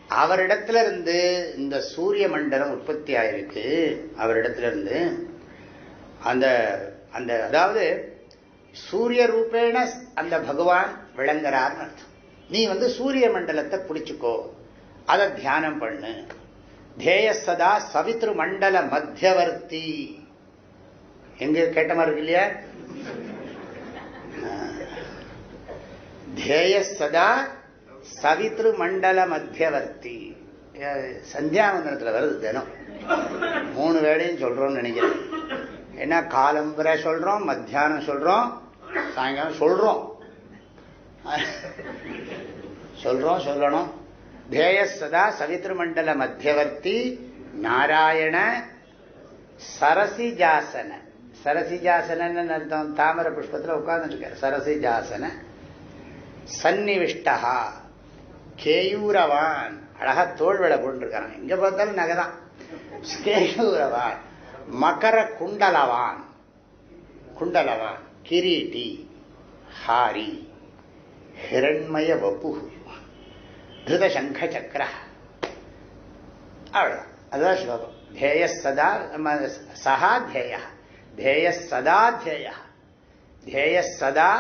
அவரிடத்துல இருந்து இந்த சூரிய மண்டலம் உற்பத்தி ஆயிருக்கு. அவரிடத்துல இருந்து அந்த அந்த அதாவது சூரிய ரூபேண அந்த பகவான் விளங்குறார்னு அர்த்தம். நீ வந்து சூரிய மண்டலத்தை பிடிச்சுக்கோ. அதை தியானம் பண்ணு. தேய சதா சவித்ரு மண்டல மத்தியவர்த்தி எங்க கேட்ட மாதிரி இருக்கு இல்லையா? தேய சதா சவித்ரு மண்டல மத்தியவர்த்தி சந்தியாவந்தனத்தில் வருது தினம். மூணு வேளையும் சொல்றோம்னு நினைக்கிறேன். ஏன்னா காலம்பரை சொல்றோம் மத்தியானம் சொல்றோம் சாயங்காலம் சொல்றோம். சொல்றோம் சொல்லணும். தேய சதா சவித்ரு மத்தியவர்த்தி நாராயண சரசிஜாசன. சரசிஜாசனன்னு அர்த்தம் தாமர புஷ்பத்தில் உட்கார்ந்துருக்கார் சரசிஜாசன. சந்நிவிஷ்டா. கேயூரவான். அழகா தோல் வேலை போட்டுருக்கான் எங்க பார்த்தாலும் நகைதான் கேயூரவான். மகர குண்டலவான். குண்டலவான். கிரீட்டி. ஹாரி. ஹிரண்மய வபு திருத சங்க சக்கர அவ்வளோ அதுதான் ஸ்லோகம். தேய சதா நம்ம சகா தேய தேய சதா தேய தேய சதா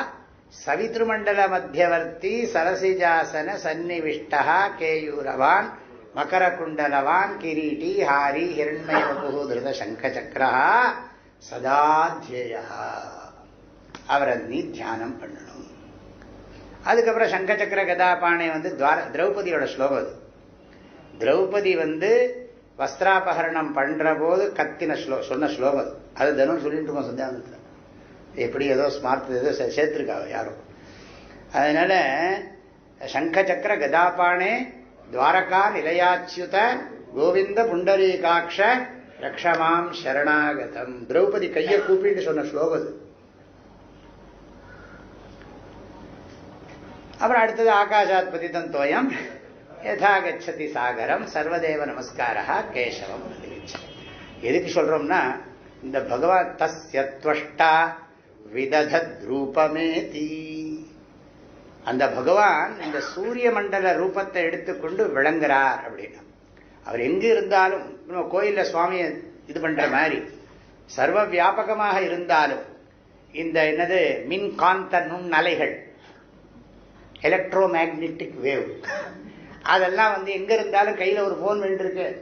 சவித்ருமண்டல மத்தியவர்த்தி சரசிஜாசன சந்நிவிஷ்டா கேயூரவான் மகரகுண்டலவான் கிரீட்டி ஹாரி ஹிரண்மயபு திருத சங்க சக்கர சதாத்திய அவரை நீ தியானம் பண்ணணும். அதுக்கப்புறம் சங்கச்சக்கர கதாபானை வந்து துவார திரௌபதியோட ஸ்லோகம் அது. திரௌபதி வந்து வஸ்திராபகரணம் பண்ற போது கத்தின ஸ்லோ சொன்ன ஸ்லோகம் அது. அது தினம் சொல்லிட்டு இருக்கோம் எப்படி ஏதோ ஸ்மார்ட் ஏதோ சேர்த்துருக்காங்க யாரும் அதனால சங்கச்சக்கர கதாபானே துவாரகா நிலையாச்சுத கோவிந்த புண்டரீகாட்ச ரக்ஷமாம் சரணாகதம். திரௌபதி கையை கூப்பிட்டு சொன்ன ஸ்லோகம் அது. அப்புறம் அடுத்தது ஆகாஷாத் பதிதம் தோயம் யதா கச்சதி சாகரம் சர்வதேவ நமஸ்காரா கேசவம் எதுக்கு சொல்றோம்னா இந்த பகவான் தஸ்யத்வஷ்டா விததத் ரூபமேதி அந்த பகவான் இந்த சூரிய மண்டல ரூபத்தை எடுத்துக்கொண்டு விளங்குறார் அப்படின்னா. அவர் எங்கு இருந்தாலும் கோயிலில் சுவாமியை இது பண்ற மாதிரி சர்வ வியாபகமாக இருந்தாலும் இந்த என்னது மின் காந்த நுண்ணலைகள் எலக்ட்ரோ மேக்னெட்டிக் வேவ் அதெல்லாம் வந்து எங்கே இருந்தாலும் கையில் ஒரு ஃபோன் நின்றுருக்கு.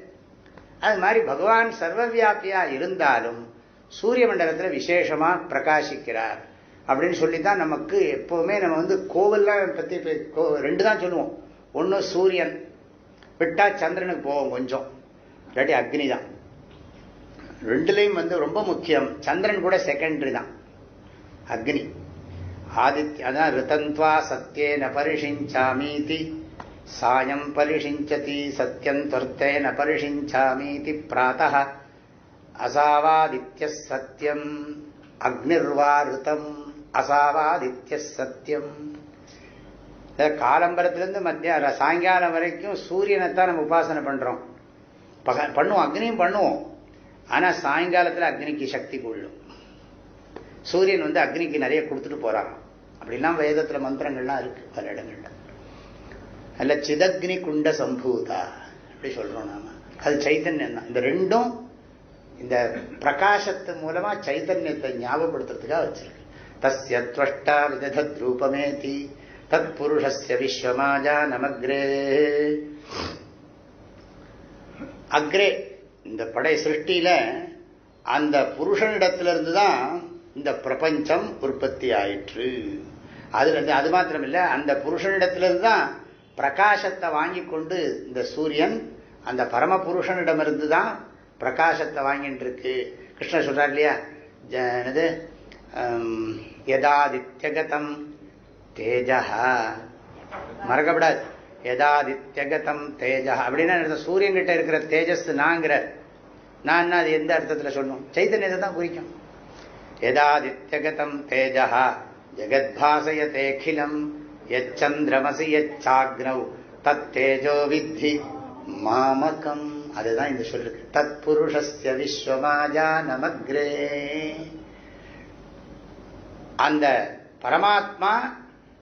அது மாதிரி பகவான் சர்வவியாபியா இருந்தாலும் சூரிய மண்டலத்தில் விசேஷமாக பிரகாசிக்கிறார். அப்படின்னு சொல்லி தான் நமக்கு எப்போவுமே நம்ம வந்து கோவில்லாம் பற்றி கோ- ரெண்டு தான் சொல்லுவோம். ஒன்று சூரியன். விட்டா சந்திரனுக்கு போவோம் கொஞ்சம். இல்லாட்டி அக்னி தான். ரெண்டுலேயும் வந்து ரொம்ப முக்கியம். சந்திரன் கூட செகண்டரி தான். அக்னி. ஆதித்ய அதான் ரிதந்த்வா சத்யேன பரிஷிஞ்சாமீதி. சாயம் பரிஷிஞ்சதி சத்யம் துவர்த்தேன பரிஷிஞ்சாமீதி பிராத்தः அசாவாதித்ய சத்யம். அக்னிர்வா ரிதம் அசாவாதித்ய சத்யம். காலம்பரத்திலேருந்து மத்தியான சாயங்காலம் வரைக்கும் சூரியனைத்தான் நம்ம உபாசனை பண்ணுறோம் பக பண்ணுவோம் அக்னியும் பண்ணுவோம். ஆனால் சாயங்காலத்தில் அக்னிக்கு சக்தி கொள்ளும். சூரியன் வந்து அக்னிக்கு நிறைய கொடுத்துட்டு போகிறான் அப்படிலாம் வேதத்தில் மந்திரங்கள்லாம் இருக்கு பல இடங்கள்ல. அல்ல சிதக்னி குண்ட சம்பூதா அப்படி சொல்றோம் நாம. அது சைத்தன்யம் தான். இந்த ரெண்டும் இந்த பிரகாசத்து மூலமா சைத்தன்யத்தை ஞாபகப்படுத்துறதுக்காக வச்சிருக்கு. தஸ்ய துவஷ்டா விதத் ரூபமேதி தத் புருஷஸ்ய விஸ்வமாஜா நமக்ரே. அக்ரே இந்த படை சிருஷ்டியில அந்த புருஷனிடத்திலிருந்து தான் இந்த பிரபஞ்சம் உற்பத்தி ஆயிற்று. அதுல இருந்து அது மாத்திரம் இல்லை அந்த புருஷனிடத்திலிருந்து தான் பிரகாசத்தை வாங்கி கொண்டு இந்த சூரியன் அந்த பரம புருஷனிடமிருந்து தான் பிரகாசத்தை வாங்கிட்டு இருக்கு. கிருஷ்ணர் சொல்றார் இல்லையா? ஜ- என்னது? எதாதித்யகதம் யதாதித்யகதம் தேஜா மறக்கப்படாது. யதாதித்யகதம் தேஜா அப்படின்னா சூரியன்கிட்ட சூரியன் இருக்கிற தேஜஸ் நாங்கிறார் நான் அது எந்த அர்த்தத்தில் சொல்லணும்? சைத்தன்யத்தை தான் குறிக்கும். யதாதித்யகதம் தேஜா ஜெகத்பாசயதேகிலம் எச்சந்திரமசி எச்சாக்னவ் தத் தேஜோ வித்தி மாமகம் அதுதான் இந்த சொல்லுக்கு। தத் புருஷஸ்ய விஸ்வமாஜா நமக்ரே அந்த பரமாத்மா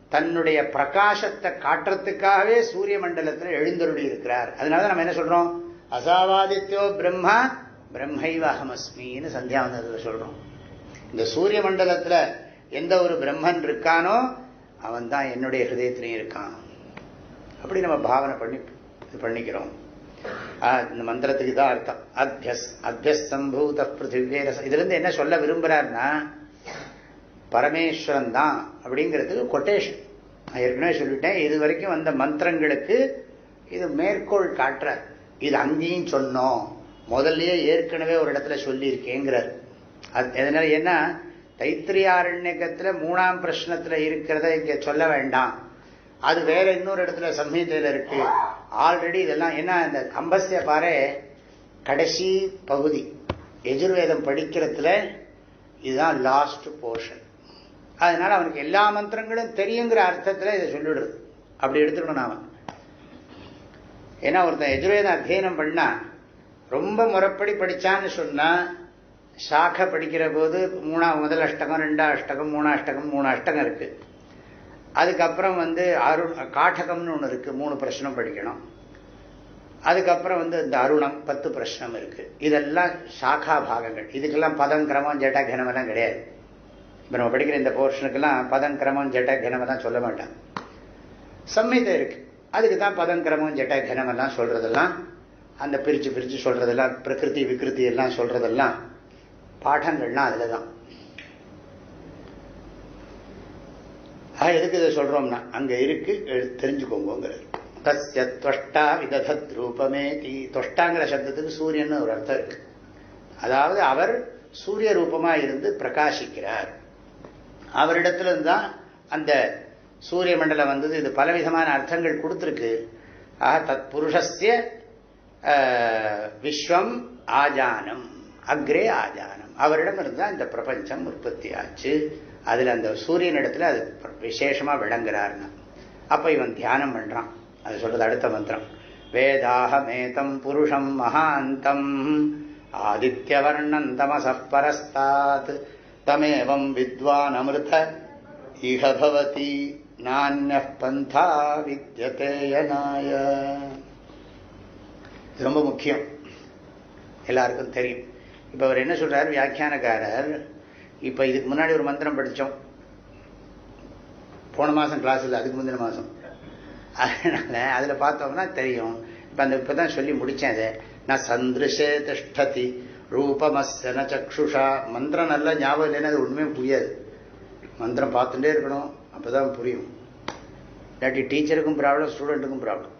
தன்னுடைய பிரகாசத்தை காட்டுறதுக்காகவே சூரிய மண்டலத்தில் எழுந்தருளி இருக்கிறார். அதனால நம்ம என்ன சொல்றோம்? அசாவாதித்யோ பிரம்மா பிரம்மைவாகமஸ்மின்னு சந்தியாவந்தத்தில் சொல்றோம். இந்த சூரிய மண்டலத்தில் எந்த ஒரு பிரம்மன் இருக்கானோ அவன் தான் என்னுடைய ஹிருதயத்திலையும் இருக்கான். அப்படி நம்ம பாவனை பண்ணி இது பண்ணிக்கிறோம். ஆ, இந்த மந்திரத்துக்கு தான் அர்த்தம். அத்தியஸ் அத்தியஸ் சம்பூத இதுலேருந்து என்ன சொல்ல விரும்புகிறாருன்னா பரமேஸ்வரன் தான் அப்படிங்கிறதுக்கு கொட்டேஷன் நான் ஏற்கனவே சொல்லிட்டேன் இது வரைக்கும் வந்த மந்திரங்களுக்கு இது மேற்கோள் காட்டுறார். இது அங்கேயும் சொன்னோம். முதல்லயே ஏற்கனவே ஒரு இடத்துல சொல்லியிருக்கேங்கிறார். அது எதனால ஏன்னா தைத்திரியாரண்யக்கத்துல மூணாம் பிரச்சனத்தில் இருக்கிறத இங்கே சொல்ல வேண்டாம். அது வேற இன்னொரு இடத்துல சம்ஹிதையில இருக்கு. ஆல்ரெடி இதெல்லாம் ஏன்னா இந்த அம்பஸ்ய பாரு கடைசி பகுதி. எஜுர்வேதம் படிக்கிறதுல இதுதான் லாஸ்ட் போர்ஷன் அதனால அவனுக்கு எல்லா மந்திரங்களும் தெரியுங்கிற அர்த்தத்தில் இதை சொல்லிடுறது அப்படி எடுத்துக்கணும் நாம. ஏன்னா ஒருத்தன் எஜுர்வேதம் அத்தியனம் பண்ணா ரொம்ப முறைப்படி படிச்சான்னு சொன்னா சாக்கை படிக்கிற போது மூணா முதல் அஷ்டகம் ரெண்டாம் அஷ்டகம் மூணா அஷ்டகம் மூணு அஷ்டகம் இருக்கு. அதுக்கப்புறம் வந்து அருண் காட்டகம்னு ஒன்று இருக்குது மூணு பிரச்சனம் படிக்கணும். அதுக்கப்புறம் வந்து இந்த அருணம் பத்து பிரச்சனம் இருக்குது இதெல்லாம் சாக்கா பாகங்கள். இதுக்கெல்லாம் பதம் கிரமம் ஜட்ட கனம் கிடையாது. இப்போ நம்ம படிக்கிற இந்த போர்ஷனுக்கெல்லாம் பதம் கிரமம் ஜட்ட கனம் சொல்ல மாட்டான் சம்மிதை இருக்குது அதுக்கு தான் பதம் கிரமம் ஜட்ட கனம் சொல்கிறதெல்லாம் அந்த பிரிச்சு பிரித்து சொல்கிறதெல்லாம் பிரகிருதி விகிருதி எல்லாம் சொல்கிறதெல்லாம் பாடங்கள்லாம் அதில் தான் ஆஹ் எதுக்கு இதை சொல்கிறோம்னா அங்கே இருக்கு தெரிஞ்சுக்கோங்கிறது தஸ்ய துவஷ்டா விததத் ரூபமே தீ. துவஷ்டாங்கிற சப்தத்துக்கு சூரியன் ஒரு அர்த்தம் இருக்கு. அதாவது அவர் சூரிய ரூபமாக இருந்து பிரகாசிக்கிறார். அவரிடத்துல தான் அந்த சூரிய மண்டலம் வந்தது. இது பலவிதமான அர்த்தங்கள் கொடுத்துருக்கு. ஆக தத் புருஷஸ்ய விஸ்வம் ஆஜானம். அக்ரே ஆஜானம். அவரிடமிருந்து தான் இந்த பிரபஞ்சம் உற்பத்தி ஆச்சு. அதில் அந்த சூரியன் இடத்துல அது விசேஷமாக விளங்குறாருன்னா. அப்போ இவன் தியானம் பண்ணுறான் அது சொல்கிறது அடுத்த மந்திரம். வேதாஹமேதம் புருஷம் மகாந்தம். ஆதித்யவர்ணன் தமசப் பரஸ்தாத். தமேவம் வித்வான் அமிர்த இகபவதி நானிய பந்தா வித்யதேயநாய இது ரொம்ப முக்கியம். எல்லாருக்கும் தெரியும். இப்போ அவர் என்ன சொல்கிறார் வியாக்கியானக்காரர். இப்போ இதுக்கு முன்னாடி ஒரு மந்திரம் படித்தோம் போன மாதம் கிளாஸ் இல்லை அதுக்கு முந்தின மாதம் அதனால் அதில் பார்த்தோம்னா தெரியும். இப்போ அந்த இப்போ தான் சொல்லி முடித்தேன் அதை. நான் சந்திருஷே திஷ்டதி ரூபமஸ்தன சக்ஷுஷா. மந்திரம் நல்லா ஞாபகம் இல்லைன்னா அது ஒன்றுமே புரியாது. மந்திரம் பார்த்துட்டே இருக்கணும். அப்போ தான் புரியும். இல்லாட்டி டீச்சருக்கும் ப்ராப்ளம் ஸ்டூடெண்ட்டுக்கும் ப்ராப்ளம்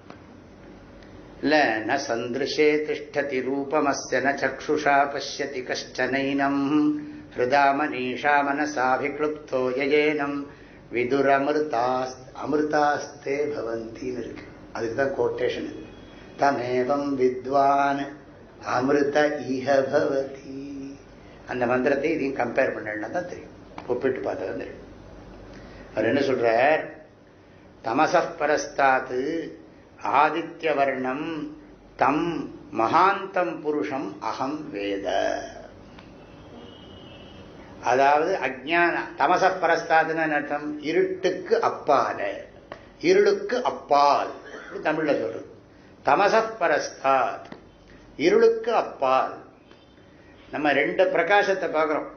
இல்ல ந சந்திருஷே திஷ்டதி ரூபமஸ்ய ந சக்ஷுஷா பசியதி கஷ்டனைனம் ஹிருதா மனீஷா மனசாபிக்ளுப்தோ யஜேனம் விதுரமிருதாஸ் அமிர்தாஸ்தே பவந்தின்னு இருக்கு. அதுக்கு கோட்டேஷன் தமேவம் வித்வான் அமிர்த இஹ பவதி. அந்த மந்திரத்தை இதையும் கம்பேர் பண்ணா தான் தெரியும். ஒப்பிட்டு பார்த்தா தெரியும். அவர் என்ன சொல்றார்? தமசப்பரஸ்தாத்து ஆதித்யவர்ணம் தம் மகாந்தம் புருஷம் அகம் வேத. அதாவது அஜான தமச பரஸ்தாதுன்னு அர்த்தம்? இருட்டுக்கு அப்பால. இருளுக்கு அப்பால். தமிழில் தமிழ்ல சொல்றது. தமச பரஸ்தாத் இருளுக்கு அப்பால். நம்ம ரெண்டு பிரகாசத்தை பார்க்குறோம்.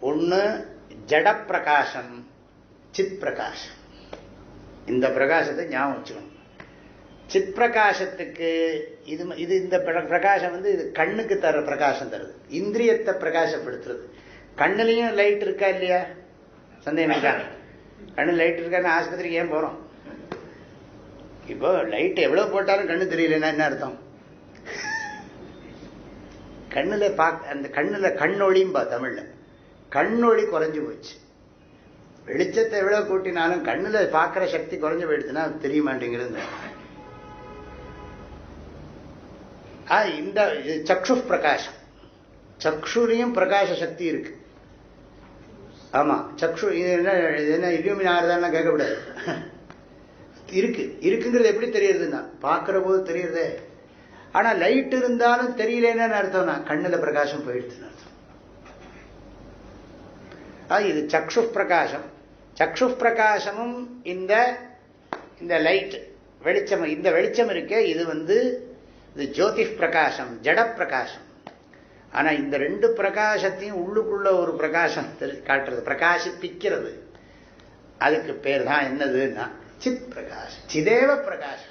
ஒன்று ஜட பிரகாசம் சித் பிரகாசம் இந்த பிரகாசத்தை ஞாபகம் வச்சுக்கணும். சித் பிரகாசத்துக்கு இது இது இந்த பிர- பிரகாசம் வந்து இது கண்ணுக்கு தர பிரகாசம் தருது. இந்திரியத்தை பிரகாசப்படுத்துறது. கண்ணுலையும் லைட் இருக்கா இல்லையா? சந்தேகம் இருக்காங்க கண்ணு லைட் இருக்கான்னு ஆஸ்பத்திரிக்கு ஏன் போகிறோம் இப்போ லைட் எவ்வளோ போட்டாலும் கண்ணு தெரியலன்னா என்ன அர்த்தம்? கண்ணுல பார்க்க அந்த கண்ணுல கண்ணொளிம்பா தமிழ்ல. கண்ணொளி குறைஞ்சி போச்சு. வெளிச்சத்தை எவ்வளோ கூட்டினாலும் கண்ணுல பார்க்குற சக்தி குறைஞ்சி போயிடுச்சுன்னா தெரிய மாட்டேங்கிறது இந்த இது சக்ஷு பிரகாசம். சக்ஷுரையும் பிரகாச சக்தி இருக்கு. ஆமா சக்ஷு இது என்ன இது என்ன இல்லுமினாருதான் கேட்கக்கூடாது. இருக்கு இருக்குங்கிறது எப்படி தெரியறதுன்னா பார்க்கிற போது தெரியுறதே. ஆனா லைட் இருந்தாலும் தெரியலன்னு அர்த்தம்னா கண்ணுல பிரகாசம் போயிடுதுன்னு அர்த்தம். ஆ, இது சக்ஷு பிரகாசம். சக்ஷு பிரகாசமும் இந்த இந்த லைட் வெளிச்சம் இந்த வெளிச்சம் இருக்க இது வந்து இது ஜோதிஷ் பிரகாசம் ஜட பிரகாசம் ஆனால் இந்த ரெண்டு பிரகாசத்தையும் உள்ளுக்குள்ள ஒரு பிரகாசம் காட்டுறது பிரகாசிப்பிக்கிறது. அதுக்கு பேர் தான் என்னதுன்னா சித் பிரகாஷ் சிதேவ பிரகாஷ்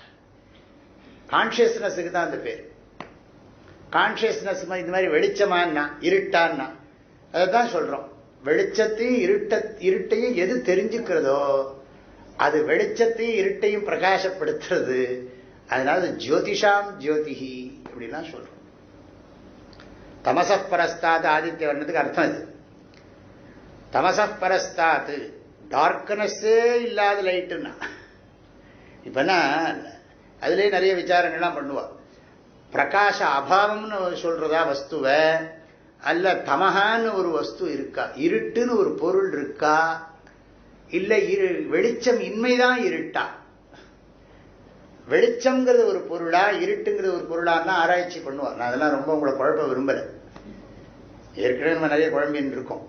கான்சியஸ்னஸுக்கு தான் அந்த பேர். கான்சியஸ்னஸ் இந்த மாதிரி வெளிச்சமான்னா இருட்டான்னா அதை தான் சொல்கிறோம் வெளிச்சத்தையும் இருட்ட இருட்டையும் எது தெரிஞ்சுக்கிறதோ அது வெளிச்சத்தையும் இருட்டையும் பிரகாசப்படுத்துறது. அதனால ஜோதிஷாம் ஜோதிஹி அப்படிலாம் சொல்றோம். தமசப்பரஸ்தாத் ஆதித்ய வர்ணத்துக்கு அர்த்தம் இது தமசப்பரஸ்தாத் டார்க்னஸ்ஸே இல்லாத லைட்டுன்னா இப்பன்னா அதுலயே நிறைய விசாரங்கள்லாம் பண்ணுவா. பிரகாச அபாவம்னு சொல்றதா வஸ்துவை அல்ல தமகான்னு ஒரு வஸ்து இருக்கா? இருட்டுன்னு ஒரு பொருள் இருக்கா? இல்லை இரு வெளிச்சம் இன்மைதான் இருட்டா? வெளிச்சம்ங்கிறது ஒரு பொருளா இருட்டுங்கிறது ஒரு பொருளான்னா ஆராய்ச்சி பண்ணுவோம் நான் அதெல்லாம் ரொம்ப உங்களை குழப்ப விரும்பலை. ஏற்கனவே நம்ம நிறைய குழம்பின்னு இருக்கோம்.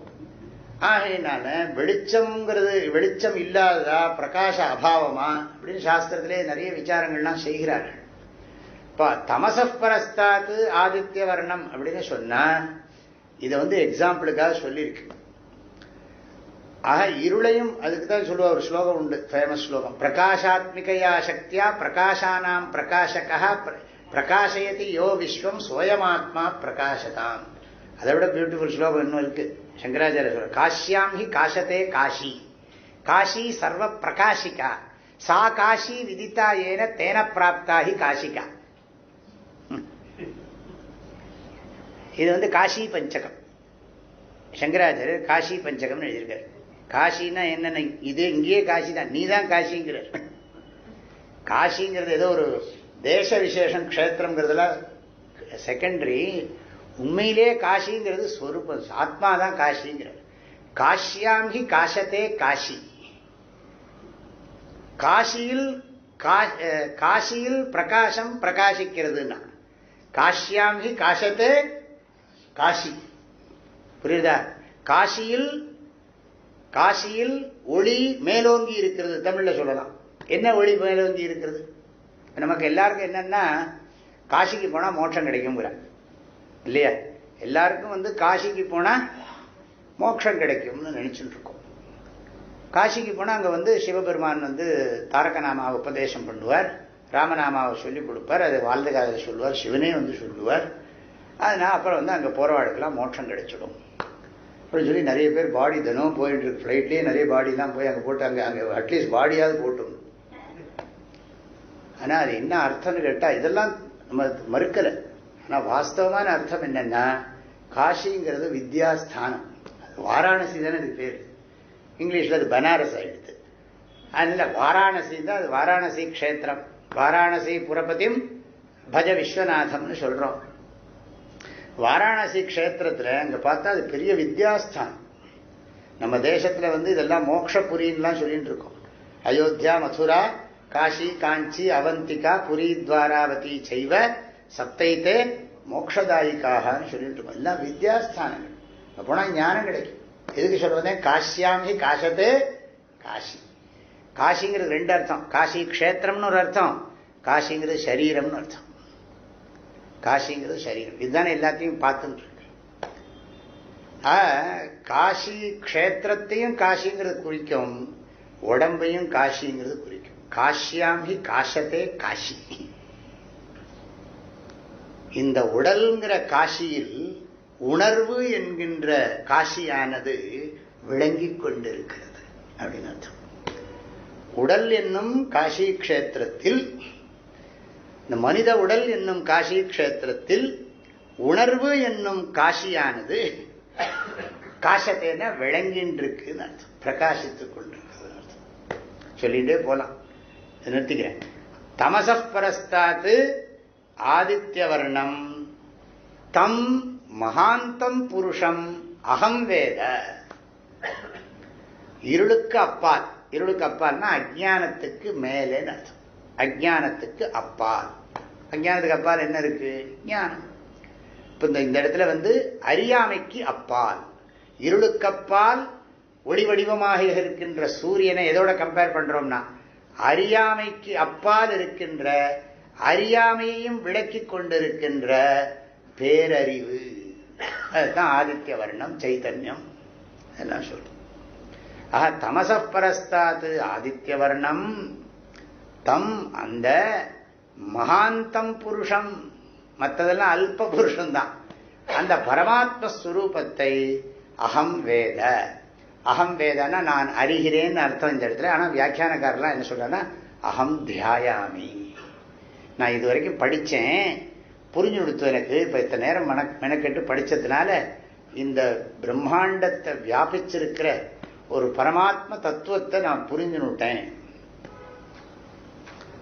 ஆகையினால வெளிச்சம்ங்கிறது வெளிச்சம் இல்லாததா பிரகாச அபாவமா அப்படின்னு சாஸ்திரத்திலே நிறைய விசாரங்கள்லாம் செய்கிறார்கள். இப்போ தமசப்பரஸ்தாத்து ஆதித்ய வர்ணம் அப்படின்னு சொன்னா இதை வந்து எக்ஸாம்பிளுக்காக சொல்லியிருக்கு. ஆக இருளையும் அதுக்கு தான் சொல்லுவா ஒரு ஸ்லோகம் உண்டு ஃபேமஸ் ஸ்லோகம். பிரகாஷாத்மிகையா சக்தியா பிரகாஷானாம் பிரகாஷகா பிரகாசயதி யோ விஸ்வம் சோயமாத்மா பிரகாசதாம் அதை விட பியூட்டிஃபுல் ஸ்லோகம் இன்னும் இருக்கு. சங்கராச்சாரிய சொல்ற காஷ்யாம் ஹி காசத்தே காஷி. காஷி சர்வ பிரகாஷிகா. சா காஷி விதித்தா ஏன தேன பிராப்தா ஹி காஷிகா இது வந்து காஷி பஞ்சகம். சங்கராச்சாரியர் காஷி பஞ்சகம்னு எழுதியிருக்காரு. காசின்னா என்னென்ன? இது இங்கேயே காசி தான் நீ தான் காசிங்கிற காசிங்கிறது ஏதோ ஒரு தேச விசேஷம் க்ஷேத்திரங்கிறதுலாம் செகண்டரி உண்மையிலே காசிங்கிறது ஸ்வரூபம். ஆத்மா தான் காசிங்கிறது காஷ்யாம் ஹி காசத்தே காஷி காசியில் காசியில் பிரகாசம் பிரகாசிக்கிறதுன்னா. காஷ்யாம் ஹி காசத்தே காசி புரியுதா? காசியில் காசியில் ஒளி மேலோங்கி இருக்கிறது தமிழில் சொல்லலாம். என்ன ஒளி மேலோங்கி இருக்கிறது? நமக்கு எல்லாருக்கும் என்னன்னா காசிக்கு போனால் மோட்சம் கிடைக்குங்கிற இல்லையா? எல்லாருக்கும் வந்து காசிக்கு போனால் மோட்சம் கிடைக்கும்னு நினச்சிட்டு இருக்கோம் காசிக்கு போனால் அங்கே வந்து சிவபெருமான் வந்து தாரகநாமாவை உபதேசம் பண்ணுவார். ராமநாமாவை சொல்லி கொடுப்பார். அது வாழ்ந்தகாதை சொல்லுவார். சிவனே வந்து சொல்லுவார். அதனால் அப்புறம் வந்து அங்கே போகிறவாளுக்கெல்லாம் மோட்சம் கிடைச்சிடும். அப்படின்னு சொல்லி நிறைய பேர் பாடி தினம் போயிட்டு இருக்கு. ஃப்ளைட்லேயே நிறைய பாடிலாம் போய் அங்கே போட்டு அங்கே அங்கே அட்லீஸ்ட் பாடியாவது போட்டும் ஆனால் அது என்ன அர்த்தம்னு கேட்டால் இதெல்லாம் நம்ம மறுக்கலை. ஆனால் வாஸ்தவமான அர்த்தம் என்னன்னா காஷிங்கிறது வித்யாஸ்தானம். வாராணசி தானே இது பேர். இங்கிலீஷில் அது பனாரஸ் ஆயிடுது. அதனால் வாராணசி தான் அது வாராணசி க்ஷேத்திரம். வாராணசி புரபதியும் பஜ விஸ்வநாதம்னு சொல்கிறோம் வாராணசி க்ஷேத்திரத்தில் அங்கே பார்த்தா அது பெரிய வித்யாஸ்தானம். நம்ம தேசத்தில் வந்து இதெல்லாம் மோக்ஷபுரின்லாம் சொல்லிட்டு இருக்கோம். அயோத்தியா மதுரா காஷி காஞ்சி அவந்திகா புரி துவாராவதி செய்வ சப்தைத்தே மோக்ஷதாயிக்காகனு சொல்லிட்டு இருக்கோம். எல்லாம் வித்யாஸ்தானங்கள். போனால் ஞானம் கிடைக்கும். எதுக்கு சொல்றதேன் காஷ்யாமி காசத்தே காஷி. காஷிங்கிறது ரெண்டு அர்த்தம். காசி க்ஷேத்திரம்னு ஒரு அர்த்தம். காஷிங்கிறது சரீரம்னு அர்த்தம். காசிங்கிறது சரீரம். இதுதானே எல்லாத்தையும் பார்த்துட்டு இருக்கு காசி க்ஷேத்திரத்தையும் காசிங்கிறது குறிக்கும் உடம்பையும் காசிங்கிறது குறிக்கும். காசியாம் ஹி காசத்தே காசி இந்த உடல்ங்கிற காசியில் உணர்வு என்கின்ற காசியானது விளங்கிக் கொண்டிருக்கிறது. அப்படின்னு அர்த்தம். உடல் என்னும் காசி கஷேத்திரத்தில் இந்த மனித உடல் என்னும் காசி கஷேத்திரத்தில் உணர்வு என்னும் காசியானது காசத்தேன விளங்கின்றிருக்குன்னு அர்த்தம். பிரகாசித்துக் கொண்டிருக்கு அர்த்தம். சொல்லிட்டே போலாம். நிறுத்திக்கிறேன் தமசப்பரஸ்தாத்து ஆதித்ய வர்ணம் தம் மகாந்தம் புருஷம் அகம் வேத. இருளுக்கு அப்பால். இருளுக்கு அப்பால்னா அஜானத்துக்கு மேலேன்னு அர்த்தம். அஜானத்துக்கு அப்பால். அஜானத்துக்கு அப்பால் என்ன இருக்கு? ஞானம். இப்போ இந்த இந்த இடத்துல வந்து அறியாமைக்கு அப்பால். இருளுக்கப்பால் ஒளி வடிவமாக இருக்கின்ற சூரியனை எதோட கம்பேர் பண்றோம்னா அறியாமைக்கு அப்பால் இருக்கின்ற அறியாமையையும் விளக்கி கொண்டிருக்கின்ற பேரறிவு. அதுதான் ஆதித்ய வர்ணம் சைத்தன்யம் எல்லாம் சொல்லும் ஆக தமசப்பரஸ்தாத்து ஆதித்ய வர்ணம். தம் அந்த மகாந்தம் புருஷம். மற்றதெல்லாம் அல்ப புருஷம்தான். அந்த பரமாத்மஸ்வரூபத்தை அகம் வேத. அகம் வேதனா நான் அறிகிறேன்னு அர்த்தம் இந்த இடத்துல. ஆனால் வியாக்கியானக்காரெல்லாம் என்ன சொல்றேன்னா அகம் தியாயாமி. நான் இது வரைக்கும் படித்தேன் புரிஞ்சு கொடுத்து எனக்கு. இப்போ இத்தனை நேரம் மன மெனக்கெட்டு படித்ததுனால இந்த பிரம்மாண்டத்தை வியாபிச்சிருக்கிற ஒரு பரமாத்ம தத்துவத்தை நான் புரிஞ்சுனுட்டேன்.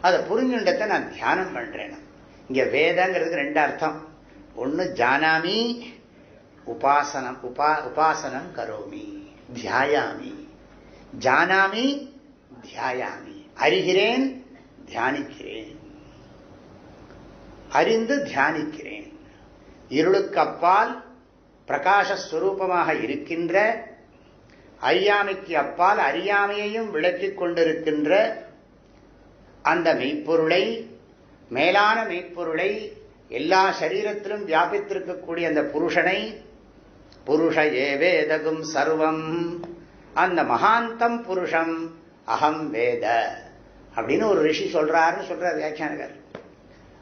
அதை புரிஞ்சுண்டத்தை நான் தியானம் பண்றேன். இங்க வேதங்கிறதுக்கு ரெண்டு அர்த்தம். ஒன்று ஜானாமி உபாசனம் உபா உபாசனம் கரோமி தியாயாமி. ஜானாமி தியாயாமி. அறிகிறேன் தியானிக்கிறேன். அறிந்து தியானிக்கிறேன். இருளுக்கு அப்பால் பிரகாசஸ்வரூபமாக இருக்கின்ற அறியாமைக்கு அப்பால் அறியாமையையும் விளக்கிக் கொண்டிருக்கின்ற அந்த மெய்ப்பொருளை மேலான மெய்ப்பொருளை எல்லா சரீரத்திலும் வியாபித்திருக்கக்கூடிய அந்த புருஷனை புருஷ ஏவேதகும் சர்வம். அந்த மகாந்தம் புருஷம் அகம் வேத. அப்படின்னு ஒரு ரிஷி சொல்றாருன்னு சொல்றார் வியாக்கியானகர்.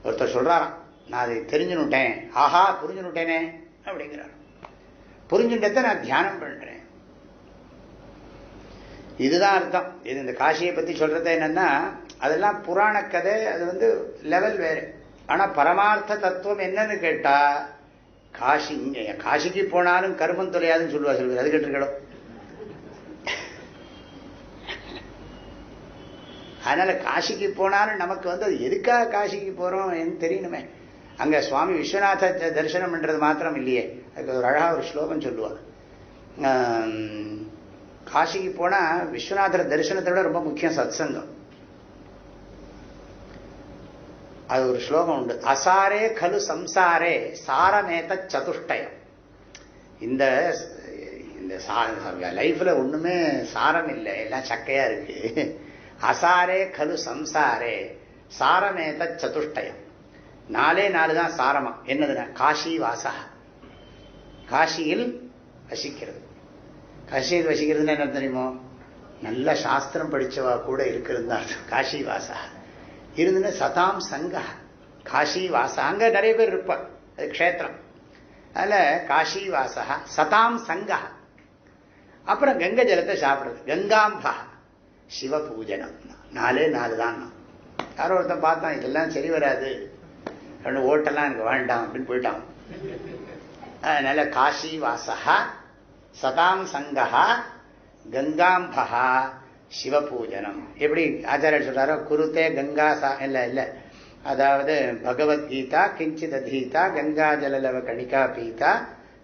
ஒருத்தர் சொல்றாராம் நான் அதை தெரிஞ்சுனுட்டேன். ஆஹா புரிஞ்சுனுட்டேனே அப்படிங்கிறார். புரிஞ்சுட்டதை நான் தியானம் பண்றேன். இதுதான் அர்த்தம். இது இந்த காசியை பத்தி சொல்றது என்னன்னா அதெல்லாம் புராண கதை அது வந்து லெவல் வேறு. ஆனால் பரமார்த்த தத்துவம் என்னன்னு கேட்டால் காசி இங்கே காசிக்கு போனாலும் கருமம் தொலையாதுன்னு சொல்லுவா சொல்லுவார் அது கேட்டிருக்கணும் அதனால காசிக்கு போனாலும் நமக்கு வந்து அது எதுக்காக காசிக்கு போறோம் தெரியணுமே. அங்கே சுவாமி விஸ்வநாத தரிசனம் பண்ணுறது மாத்திரம் இல்லையே. அதுக்கு ஒரு அழகாக ஒரு ஸ்லோகம் சொல்லுவார் காசிக்கு போனால் விஸ்வநாதர் தரிசனத்தை விட ரொம்ப முக்கியம் சத்சங்கம். அது ஒரு ஸ்லோகம் உண்டு. அசாரே கலு சம்சாரே சாரமேத சதுஷ்டயம். இந்த இந்த லைஃப்ல ஒண்ணுமே சாரம் இல்லை. எல்லாம் சக்கையா இருக்கு. அசாரே கலு சம்சாரே சாரமேத சதுஷ்டயம். நாலே நாலு தான் சாரமா. என்னதுன்னா காஷி வாசா. காஷியில் வசிக்கிறது. காஷியில் வசிக்கிறதுன்னு என்ன தெரியுமோ? நல்ல சாஸ்திரம் படித்தவா கூட இருக்கிறது தான் காஷி வாசா. இருந்துன்னு சதாம் சங்கா காஷி வாசா அங்கே நிறைய பேர் இருப்பார் அது க்ஷேத்திரம். அதில் காஷி வாசா சதாம் சங்கா அப்புறம் கங்கை ஜலத்தை சாப்பிடுறது. கங்காம்பா சிவ பூஜனம். நாலே நாலு தான். யாரோ ஒருத்தன் பார்த்தான் இதெல்லாம் சரி வராது. ரெண்டு ஓட்டெல்லாம் எனக்கு வேண்டாம் அப்படின்னு போயிட்டான். அதனால காஷி வாசா சதாம் சங்கா கங்காம்பா சிவபூஜனம். எப்படி ஆச்சாரியர் சொல்றாரோ குருத்தே கங்கா சா இல்லை இல்லை. அதாவது பகவத்கீதா கிஞ்சித் அதீதா கங்கா ஜலலவ கணிகா பீதா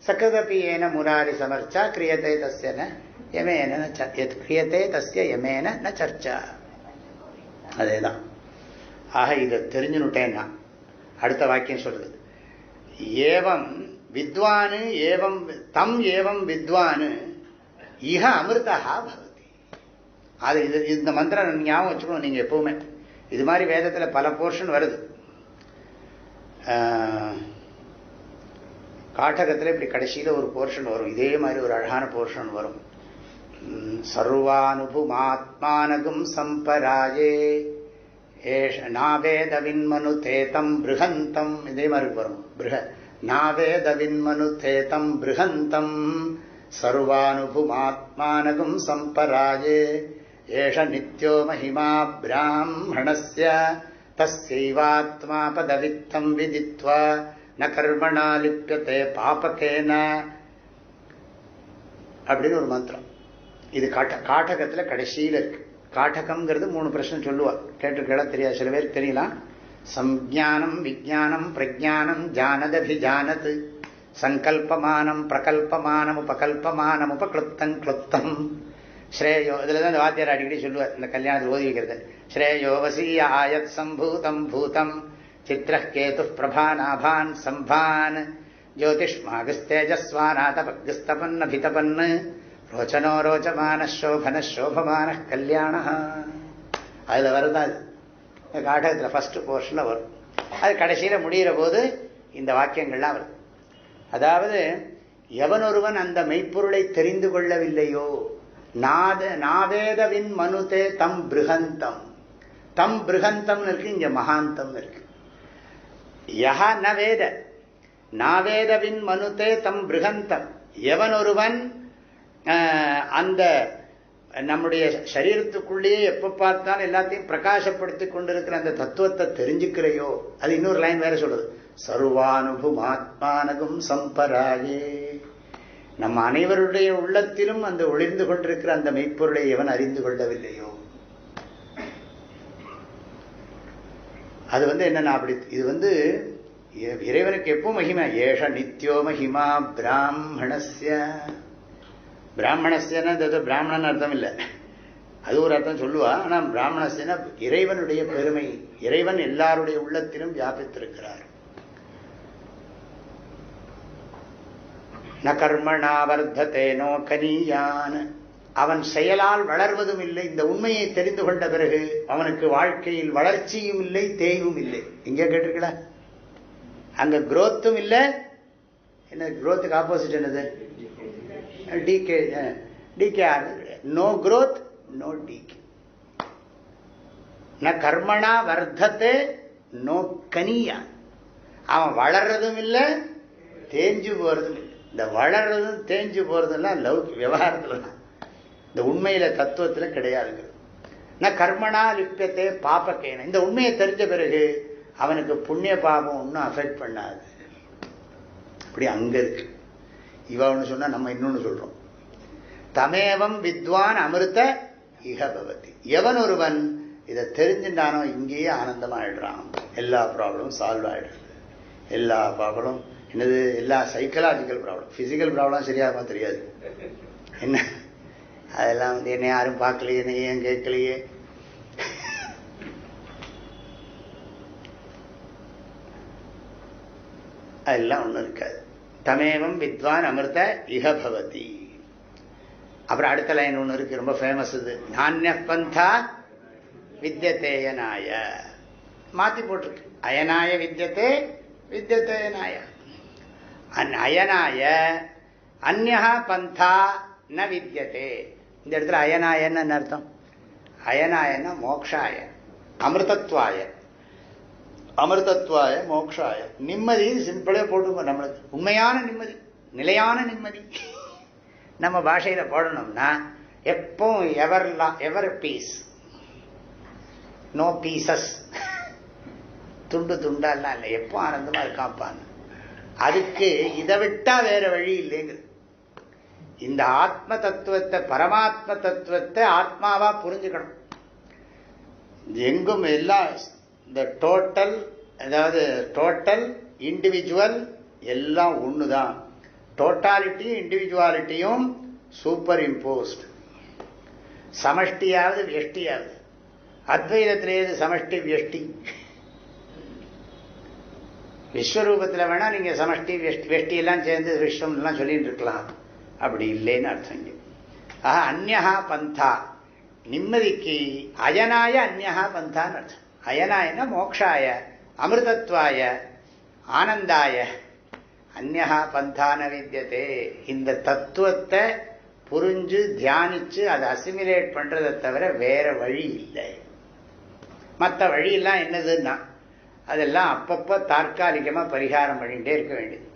சகதபி ஏன முராரி சமர்ச்சா கிரியத்தை தஸ்யன யமேன கிரியத்தை தஸ்ய யமேன ந சர்ச்சா. அதேதான். ஆக இதை தெரிஞ்சுனுட்டேன்னா அடுத்த வாக்கியம் சொல்றது. ஏவம் வித்வானு ஏவம் தம் ஏவம் வித்வானு இக அமிர்தா பவதி அது இது இந்த மந்திரம் ஞாபகம் வச்சுக்கணும் நீங்கள் எப்பவுமே. இது மாதிரி வேதத்தில் பல போர்ஷன் வருது. காட்டகத்தில் இப்படி கடைசியில் ஒரு போர்ஷன் வரும். இதே மாதிரி ஒரு அழகான போர்ஷன் வரும். சர்வானுபுமாத்மானகும் சம்பராஜே ஏஷ நாவேதவின்மனு தேதம் பிருகந்தம் இதே மாதிரி வரும். பிருக நாவேதவின்மனு தேதம் பிருகந்தம் சர்வானுபுமாத்மானகும் சம்பராஜே. ஏஷ நித்யோ மகிமா பிராமணஸ்ய தஸ்யைவாத்மா பதவித்தம் விதித்வா ந கர்மணா லிப்பியத்தை பாபத்தேன அப்படின்னு ஒரு மந்திரம். இது காட்ட காட்டகத்தில் கடைசியில் இருக்கு. காட்டகம்ங்கிறது மூணு பிரச்சனை சொல்லுவார் கேட்டிருக்கா தெரியாது. சில பேர் தெரியலாம். சம்ஜானம் விஜானம் பிரஜானம் ஜானதபி ஜானது சங்கல்பமானம் பிரகல்பமானம் உபகல்பமானம் உபக்ளுப்தம் கிளுப்தம் ஸ்ரேயோ இதில் தான் இந்த வாத்தியார் அடிக்கடி சொல்லுவார் இந்த கல்யாணத்தில் ஓதி வைக்கிறது. ஸ்ரேயோ வசீய ஆயத் சம்பூதம் பூதம் சித்திர கேது பிரபாநாபான் சம்பான் ஜோதிஷ்மாகுஸ்தேஜஸ்வானாதபகுஸ்தபன் அபிதபன் ரோச்சனோ ரோச்சமான சோபன சோபமான கல்யாண. அதில் வருதா இந்த காட்டகத்தில் ஃபஸ்ட்டு போர்ஷனில் வரும். அது கடைசியில் முடிகிற போது இந்த வாக்கியங்கள்லாம் வரும் அதாவது எவனொருவன் அந்த மெய்ப்பொருளை தெரிந்து கொள்ளவில்லையோ நாத நாவேதவின் மனுதே தம் பிருகந்தம். தம் பிருகந்தம் இருக்கு இங்க மகாந்தம் இருக்கு. யஹா ந வேத. நாவேதவின் மனுதே தம் பிருகந்தம். எவனொருவன் அந்த நம்முடைய சரீரத்துக்குள்ளேயே எப்போ பார்த்தாலும் எல்லாத்தையும் பிரகாசப்படுத்தி கொண்டிருக்கிற அந்த தத்துவத்தை தெரிஞ்சுக்கிறையோ அது இன்னொரு லைன் வேற சொல்லுது. சர்வானுபுமாத்மானகும் சம்பராயே. நம்ம அனைவருடைய உள்ளத்திலும் அந்த ஒளிர்ந்து கொண்டிருக்கிற அந்த மெய்ப்பொருளை எவன் அறிந்து கொள்ளவில்லையோ? அது வந்து என்னன்னா அப்படி இது வந்து இ- இறைவனுக்கு எப்போ மகிமை? ஏஷ நித்யோ மகிமா பிராமணஸ்ய. பிராமணஸ்யன்னா பிராமணன் அர்த்தம் இல்லை. அது ஒரு அர்த்தம் சொல்லுவா. ஆனால் பிராமணஸ்யனா இறைவனுடைய பெருமை இறைவன் எல்லாருடைய உள்ளத்திலும் வியாபித்திருக்கிறார். ந கர்மணா வர்த்ததேனோ கனியான். அவன் செயலால் வளர்வதும் இல்லை. இந்த உண்மையை தெரிந்து கொண்ட பிறகு அவனுக்கு வாழ்க்கையில் வளர்ச்சியும் இல்லை தேய்வும் இல்லை. எங்க கேட்டிருக்கல? அங்க குரோத்தும் இல்லை. என்ன குரோத்துக்கு ஆப்போசிட் என்னது? Decay decay no growth no decay ந கர்மணா வர்த்தத்தை நோ கனியான். அவன் வளர்றதும் இல்லை தேஞ்சு போறதும் இல்லை. இந்த வளர்றதும் தேஞ்சு போறதெல்லாம் லவ் விவகாரத்தில் தான். இந்த உண்மையில தத்துவத்தில் கிடையாதுங்க. நான் கர்மனா லிப்பியத்தை பாப்பக்கேன இந்த உண்மையை தெரிஞ்ச பிறகு அவனுக்கு புண்ணிய பாபம் ஒன்றும் அஃபெக்ட் பண்ணாது. அப்படி அங்கே இருக்கு. இவ ஒன்று சொன்னால் நம்ம இன்னொன்று சொல்கிறோம் தமேவம் வித்வான் அமிர்த இகபவதி எவன் ஒருவன் இதை தெரிஞ்சுட்டானோ இங்கேயே ஆனந்தமாயிடுறான் எல்லா ப்ராப்ளமும் சால்வ் ஆயிடுறது எல்லா ப்ராப்ளமும் என்னது எல்லா சைக்கலாஜிக்கல் ப்ராப்ளம் பிசிக்கல் ப்ராப்ளம் சரியாகமா தெரியாது. என்ன? அதெல்லாம் வந்து என்ன யாரும் பார்க்கலையே என்ன ஏன் கேட்கலையே? அதெல்லாம் ஒன்றும் இருக்காது. தமேவம் வித்வான் அமிர்த இக பவதி. அப்புறம் அடுத்த லைன் ஒன்று இருக்கு ரொம்ப ஃபேமஸ் இது. நானிய பந்தா வித்யத்தேயனாய மாத்தி போட்டிருக்கு. அயனாய வித்தியத்தே வித்தியத்தேயனாயா அந் அயனாய அந்யா பந்தா ந வித்தியதே இந்த இடத்துல அயனாயன்னு அர்த்தம்? அயனாயன்னா மோக்ஷாய அமிர்தத்வாய. அமிர்தத்வாய மோக்ஷாய. நிம்மதி சிம்பிளே போட்டுக்கோ நம்மளுக்கு. உண்மையான நிம்மதி நிலையான நிம்மதி. நம்ம பாஷையில போடணும்னா எப்பவும் ever ever peace no pieces துண்டு துண்டாலாம் இல்லை. எப்போ ஆனந்தமா இருக்காப்பான்னு அதுக்கு இதை விட்டா வேற வழி இல்லைங்கிறது இந்த ஆத்ம தத்துவத்தை பரமாத்ம தத்துவத்தை ஆத்மாவா புரிஞ்சுக்கணும். எங்கும் எல்லாம் இந்த டோட்டல் அதாவது டோட்டல் இண்டிவிஜுவல் எல்லாம் ஒன்று தான் டோட்டாலிட்டியும் இண்டிவிஜுவாலிட்டியும் சூப்பர் இம்போஸ்ட் சமஷ்டியாவது வியஷ்டியாவது. அத்வைதத்திலேயே சமஷ்டி வியஷ்டி. விஸ்வரூபத்தில் வேணால் நீங்கள் சமஷ்டி வெஷ்டி வெஷ்டியெல்லாம் சேர்ந்து விஸ்வம்லாம் எல்லாம் சொல்லிட்டு இருக்கலாம் அப்படி இல்லைன்னு அர்த்தம் ஆஹா அந்நகா பந்தா. நிம்மதிக்கு அயனாய அந்நகா பந்தான்னு அர்த்தம். அயனாயனா மோக்ஷாய அமிர்தத்வாய ஆனந்தாய. அந்நகா பந்தான வித்தியதே இந்த தத்துவத்தை புரிஞ்சு தியானிச்சு அதை அசிமிலேட் பண்றதை தவிர வேற வழி இல்லை. மற்ற வழியெல்லாம் என்னதுன்னா அதெல்லாம் அப்பப்போ தற்காலிகமாக பரிகாரம் பண்ணிகிட்டே இருக்க வேண்டியது.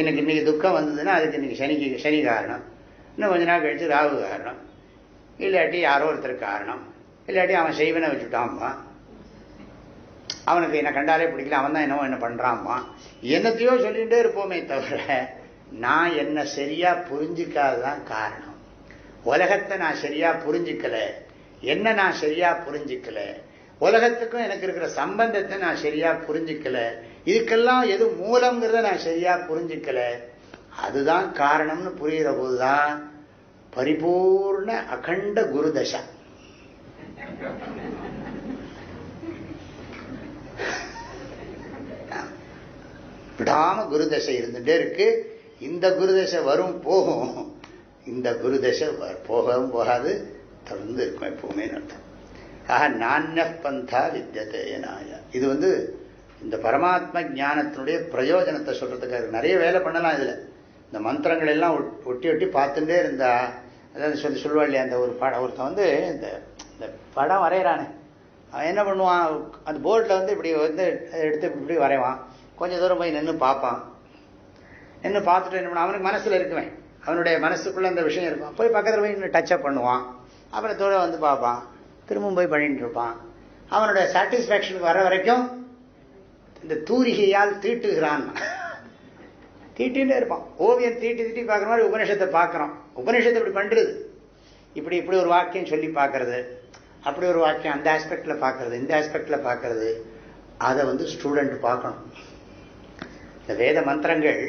எனக்கு இன்றைக்கி துக்கம் வந்ததுன்னா அதுக்கு இன்றைக்கி சனிக்கு சனி காரணம். இன்னும் கொஞ்ச நாள் கழித்து ராகு காரணம். இல்லாட்டி யாரோ ஒருத்தர் காரணம். இல்லாட்டி அவன் செய்வனை வச்சுட்டான்மா. அவனுக்கு என்னை கண்டாலே பிடிக்கல. அவன் தான் என்னவோ என்ன பண்ணுறான்மா என்னத்தையோ சொல்லிகிட்டே இருப்போமே தவிர நான் என்ன சரியா புரிஞ்சிக்காததான் காரணம். உலகத்தை நான் சரியாக புரிஞ்சிக்கலை. என்ன நான் சரியாக புரிஞ்சிக்கலை. உலகத்துக்கும் எனக்கு இருக்கிற சம்பந்தத்தை நான் சரியா புரிஞ்சுக்கல. இதுக்கெல்லாம் எது மூலம்ங்கிறத நான் சரியா புரிஞ்சுக்கல. அதுதான் காரணம்னு புரிகிற போதுதான் பரிபூர்ண அகண்ட குரு தசா. விடாம குரு தசை இருந்துட்டே இருக்கு. இந்த குரு தசை வரும் போகும். இந்த குரு தசை போகவும் போகாது தொடர்ந்து இருக்கும் எப்பவுமே அர்த்தம் ஆக நானியப்பந்தா பந்தா வித்தியதேனாய இது வந்து இந்த பரமாத்ம ஞானத்தினுடைய பிரயோஜனத்தை சொல்கிறதுக்காக நிறைய வேலை பண்ணலாம் இதில். இந்த மந்திரங்கள் எல்லாம் ஒட்டி ஒட்டி பார்த்துட்டே இருந்தா அதாவது சொல்லி சொல்லுவா இல்லையா அந்த ஒரு படம் ஒருத்தன் வந்து இந்த இந்த படம் வரைகிறானே. அவன் என்ன பண்ணுவான் அந்த போர்டில் வந்து இப்படி வந்து எடுத்து இப்படி வரைவான். கொஞ்சம் தூரம் போய் நின்று பார்ப்பான். நின்று பார்த்துட்டு என்ன பண்ணுவான் அவனுக்கு மனசில் இருக்குவேன் அவனுடைய மனசுக்குள்ளே அந்த விஷயம் இருக்கும். போய் பக்கத்தில் போய் இன்னும் டச்சப் பண்ணுவான். அப்புறம் தூரம் வந்து பார்ப்பான். திரும்பவும் போய் பண்ணிட்டு இருப்பான் அவனுடைய சாட்டிஸ்ஃபேக்ஷனுக்கு வர வரைக்கும் இந்த தூரிகையால் தீட்டுகிறான். தீட்டிகிட்டே இருப்பான். ஓவியம் தீட்டி தீட்டி பார்க்குற மாதிரி உபனிஷத்தை பார்க்குறோம் உபனிஷத்தை இப்படி பண்ணுறது இப்படி இப்படி ஒரு வாக்கியம் சொல்லி பார்க்கறது. அப்படி ஒரு வாக்கியம் அந்த ஆஸ்பெக்டில் பார்க்கறது இந்த ஆஸ்பெக்டில் பார்க்கறது. அதை வந்து ஸ்டூடெண்ட் பார்க்கணும். இந்த வேத மந்திரங்கள்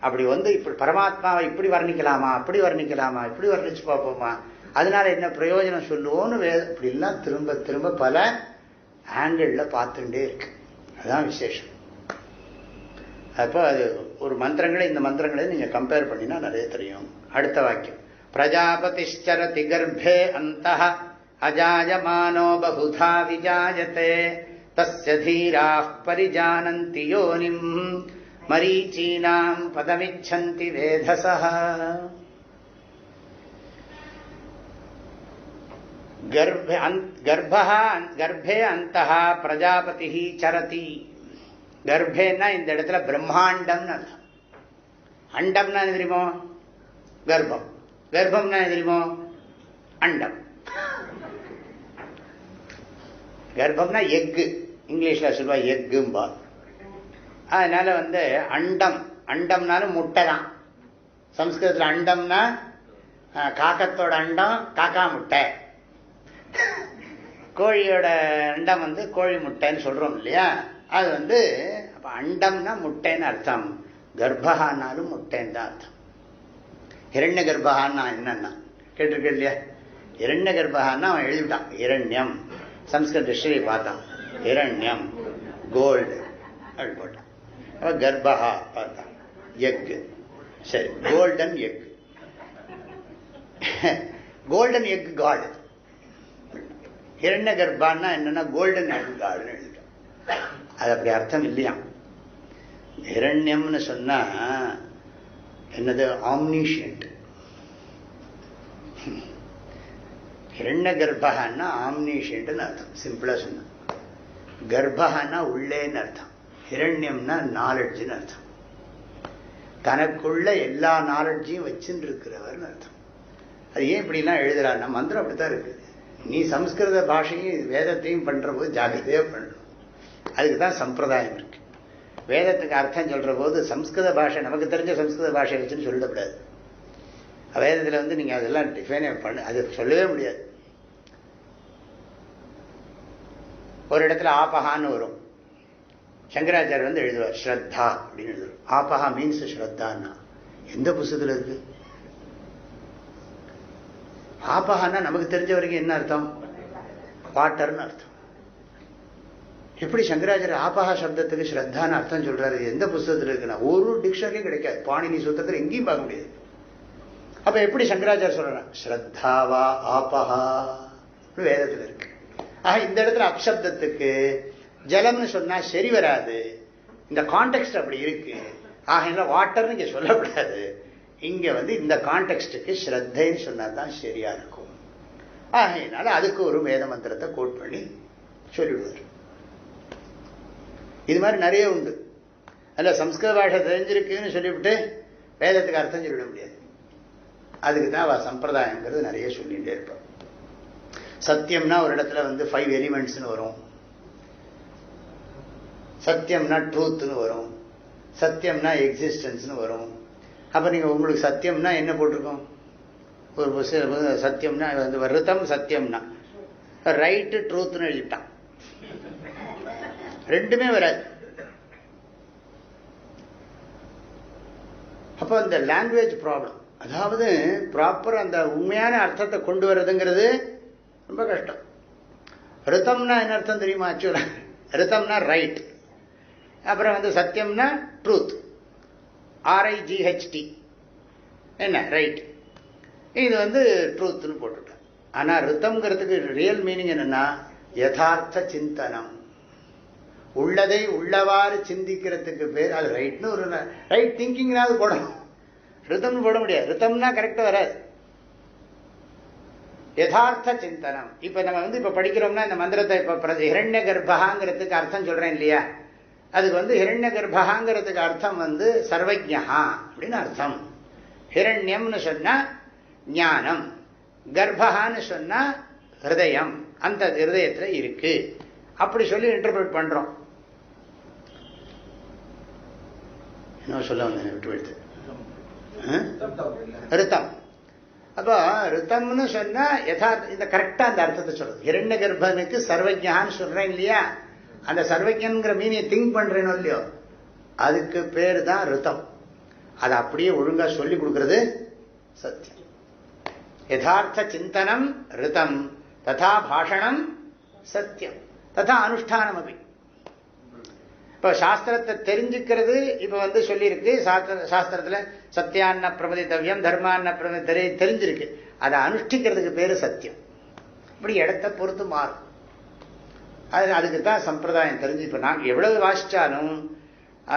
அப்படி வந்து இப்படி பரமாத்மாவை இப்படி வர்ணிக்கலாமா அப்படி வர்ணிக்கலாமா இப்படி வர்ணிச்சு பார்ப்போமா அதனால என்ன பிரயோஜனம் சொல்லுவோம்னு வே இப்படிலாம் திரும்ப திரும்ப பல ஆங்கிளில் பார்த்துட்டே இருக்கு. அதுதான் விசேஷம். அப்போ அது ஒரு மந்திரங்களை இந்த மந்திரங்களை நீங்கள் கம்பேர் பண்ணினா நிறைய தெரியும். அடுத்த வாக்கியம். பிரஜாபதிச்சரதி கர்ப்பே அந்த அஜாயமானோ பகுதா விஜாயத்தே தஸ்ய தீரா பரிஜானந்தி யோனிம் மரீச்சீனாம் பதமிச்சந்தி வேதசः கர்ப்ப கர்ப்பா கர்ப்பே அந்த பிரஜாபதி சரதி. கர்ப்பேன்னா இந்த இடத்துல பிரம்மாண்டம்னு அர்த்தம். அண்டம்னா தெரியுமோ? கர்ப்பம். கர்ப்பம்னா தெரியுமோ? அண்டம். கர்ப்பம்னா எக்கு இங்கிலீஷில் சொல்லுவா எக்கும்பா அதனால வந்து அண்டம். அண்டம்னாலும் முட்டை தான் சம்ஸ்கிருதத்தில் அண்டம்னா காக்கத்தோட அண்டம் காக்கா முட்டை. கோழியோட அண்டம் வந்து கோழி முட்டைன்னு சொல்கிறோம் இல்லையா? அது வந்து அப்போ அண்டம்னா முட்டைன்னு அர்த்தம். கர்ப்பகானாலும் முட்டைன்னு தான் அர்த்தம். இரண்ய கர்ப்பகான்னா என்னன்னா கேட்டிருக்க இல்லையா? இரண்ய கர்ப்பகான்னா அவன் எழுதிட்டான் இரண்யம். சம்ஸ்கிருத டிக்ஷனரி பார்த்தான். இரண்யம். கோல்டு. அப்படி போட்டான். அப்போ கர்ப்பகா பார்த்தான். எக்கு சரி கோல்டன் எக் கோல்டன் எக் காடு. ஹிரண்ய கர்ப்பான்னா என்னன்னா கோல்டன் எக் காடுன்னு எழுதிட்டான் அது அப்படி அர்த்தம் இல்லையா? ஹிரண்யம்னு சொன்னா என்னது? ஆம்னிஷியன்ட் ஹிரண்ய கர்ப்பகான்னா ஆம்னிஷியன்ட்னு அர்த்தம். சிம்பிளா சொன்ன. கர்ப்பகான்னா உள்ளேன்னு அர்த்தம். ஹிரண்யம்னா நாலெட்ஜுன்னு அர்த்தம். தனக்குள்ள எல்லா நாலெட்ஜையும் வச்சுன்னு இருக்கிறவர்னு அர்த்தம். அது ஏன் இப்படிலாம் எழுதுறாருன்னா மந்திரம் அப்படித்தான் இருக்குது. நீ சம்ஸ்கிருத பாஷையும் வேதத்தையும் பண்ற போது ஜாகிரதையா பண்ணணும் அதுக்கு தான் சம்பிரதாயம் இருக்கு. வேதத்துக்கு அர்த்தம் சொல்கிற போது சம்ஸ்கிருத பாஷை நமக்கு தெரிஞ்ச சம்ஸ்கிருத பாஷை வச்சுன்னு சொல்லக்கூடாது வேதத்தில் வந்து நீங்கள் அதெல்லாம் டிஃபைனே பண்ண. அது சொல்லவே முடியாது. ஒரு இடத்துல ஆபகான்னு வரும். சங்கராச்சாரியர் வந்து எழுதுவார் ஸ்ரத்தா அப்படின்னு எழுதுவார். ஆபஹா மீன்ஸ் ஸ்ரத்தான்னா. எந்த புஸ்தகத்தில் இருக்குது ஆபஹான்னா நமக்கு தெரிஞ்ச வரைக்கும் என்ன அர்த்தம்? வாட்டர்னு அர்த்தம். எப்படி சங்கராச்சாரியர் ஆபஹா சப்தத்துக்கு ஸ்ரத்தான்னு அர்த்தம் சொல்றாரு? எந்த புஸ்தகத்தில் இருக்குன்னா ஒரு டிக்ஷனரியும் கிடைக்காது. பாணினி சூத்திரத்தில் எங்கேயும் பார்க்க முடியாது. அப்ப எப்படி சங்கராச்சாரியர் சொல்றாங்க ஸ்ரத்தாவா ஆபஹா வேதத்தில் இருக்கு. ஆக இந்த இடத்துல அப்சப்தத்துக்கு ஜலம்னு சொன்னா சரி வராது. இந்த கான்டெக்ட் அப்படி இருக்கு. ஆக வாட்டர்னு இங்க சொல்லக்கூடாது. இங்க வந்து இந்த கான்டெக்ட்டுக்கு ஸ்ரத்தைன்னு சொன்னா தான் சரியா இருக்கும். ஆகையினால அதுக்கு ஒரு வேத மந்திரத்தை கோட் பண்ணி சொல்லிவிடுவார் இது மாதிரி நிறைய உண்டு. அல்ல சம்ஸ்கிருத பாஷை தெரிஞ்சிருக்குன்னு சொல்லிவிட்டு வேதத்துக்கு அர்த்தம் சொல்லிவிட முடியாது. அதுக்கு தான் சம்பிரதாயங்கிறது நிறைய சொல்லிகிட்டே இருப்பான் சத்தியம்னா ஒரு இடத்துல வந்து ஃபைவ் எலிமெண்ட்ஸ்னு வரும். சத்தியம்னா ட்ரூத்னு வரும். சத்தியம்னா எக்ஸிஸ்டன்ஸ்னு வரும். அப்போ நீங்கள் உங்களுக்கு சத்தியம்னா என்ன போட்டிருக்கோம்? ஒரு புஸ்தகம் சத்தியம்னா வந்து ரிதம் சத்தியம்னா. ரைட்டு ட்ரூத்னு எழுதிட்டான். ரெண்டுமே வராது. அப்போ இந்த லாங்குவேஜ் ப்ராப்ளம் அதாவது ப்ராப்பர் அந்த உண்மையான அர்த்தத்தை கொண்டு வர்றதுங்கிறது ரொம்ப கஷ்டம். ரித்தம்னா என்ன அர்த்தம் தெரியுமா ஆக்சுவலா ரித்தம்னா ரைட் அப்புறம் வந்து சத்தியம்னா truth R I G H T என்ன? ரைட் இது வந்து ட்ரூத்னு போட்டுட்டேன். ஆனால் ரித்தம்ங்கிறதுக்கு ரியல் மீனிங் என்னன்னா யதார்த்த சிந்தனம். உள்ளதை உள்ளவாறு சிந்திக்கிறதுக்கு பேர் அது ரைட்னு ஒரு ரைட் திங்கிங்னாவது போடணும். ரிதம்னு போட முடியாது. ரிதம்னா கரெக்டாக வராது. யதார்த்த சிந்தனம். இப்ப நம்ம வந்து இப்ப படிக்கிறோம்னா இந்த மந்திரத்தை இப்ப இரண்ய கர்ப்பகாங்கிறதுக்கு அர்த்தம் சொல்றேன் இல்லையா? அதுக்கு வந்து ஹிரண்ய கர்ப்பகாங்கிறதுக்கு அர்த்தம் வந்து சர்வஜா அப்படின்னு அர்த்தம். ஹிரண்யம்னு சொன்னால் ஞானம். கர்ப்பகான்னு சொன்னால் ஹிருதயம். அந்த ஹிருதயத்தில் இருக்கு. அப்படி சொல்லி இன்டர்பிரட் பண்ணுறோம் என்ன சொல்ல வந்தேன் விட்டு விடுத்து ரித்தம். அப்போ ரித்தம்னு சொன்னால் யதார்த்த இந்த கரெக்டாக அந்த அர்த்தத்தை சொல்லுது ஹிரண்ய கர்ப்பனுக்கு சர்வஜான்னு சொல்கிறேன் இல்லையா? அந்த சர்வஜன்கிற மீனியை திங்க் பண்றேனோ இல்லையோ அதுக்கு பேர் தான் ரிதம் அதை அப்படியே ஒழுங்கா சொல்லி கொடுக்கறது சத்தியம். யதார்த்த சிந்தனம் ரிதம் ததா பாஷணம் சத்தியம். ததா அனுஷ்டானம் அப்படி இப்ப சாஸ்திரத்தை தெரிஞ்சுக்கிறது இப்ப வந்து சொல்லியிருக்கு சாஸ்திர சாஸ்திரத்துல சத்தியான்ன பிரமதித்தவியம் தர்மான்ன பிரமதி தெரி தெரிஞ்சிருக்கு. அதை அனுஷ்டிக்கிறதுக்கு பேரு சத்தியம். இப்படி இடத்த பொறுத்து மாறும். அது அதுக்கு தான் சம்பிரதாயம் தெரிஞ்சு இப்போ நாங்கள் எவ்வளவு வாசித்தாலும்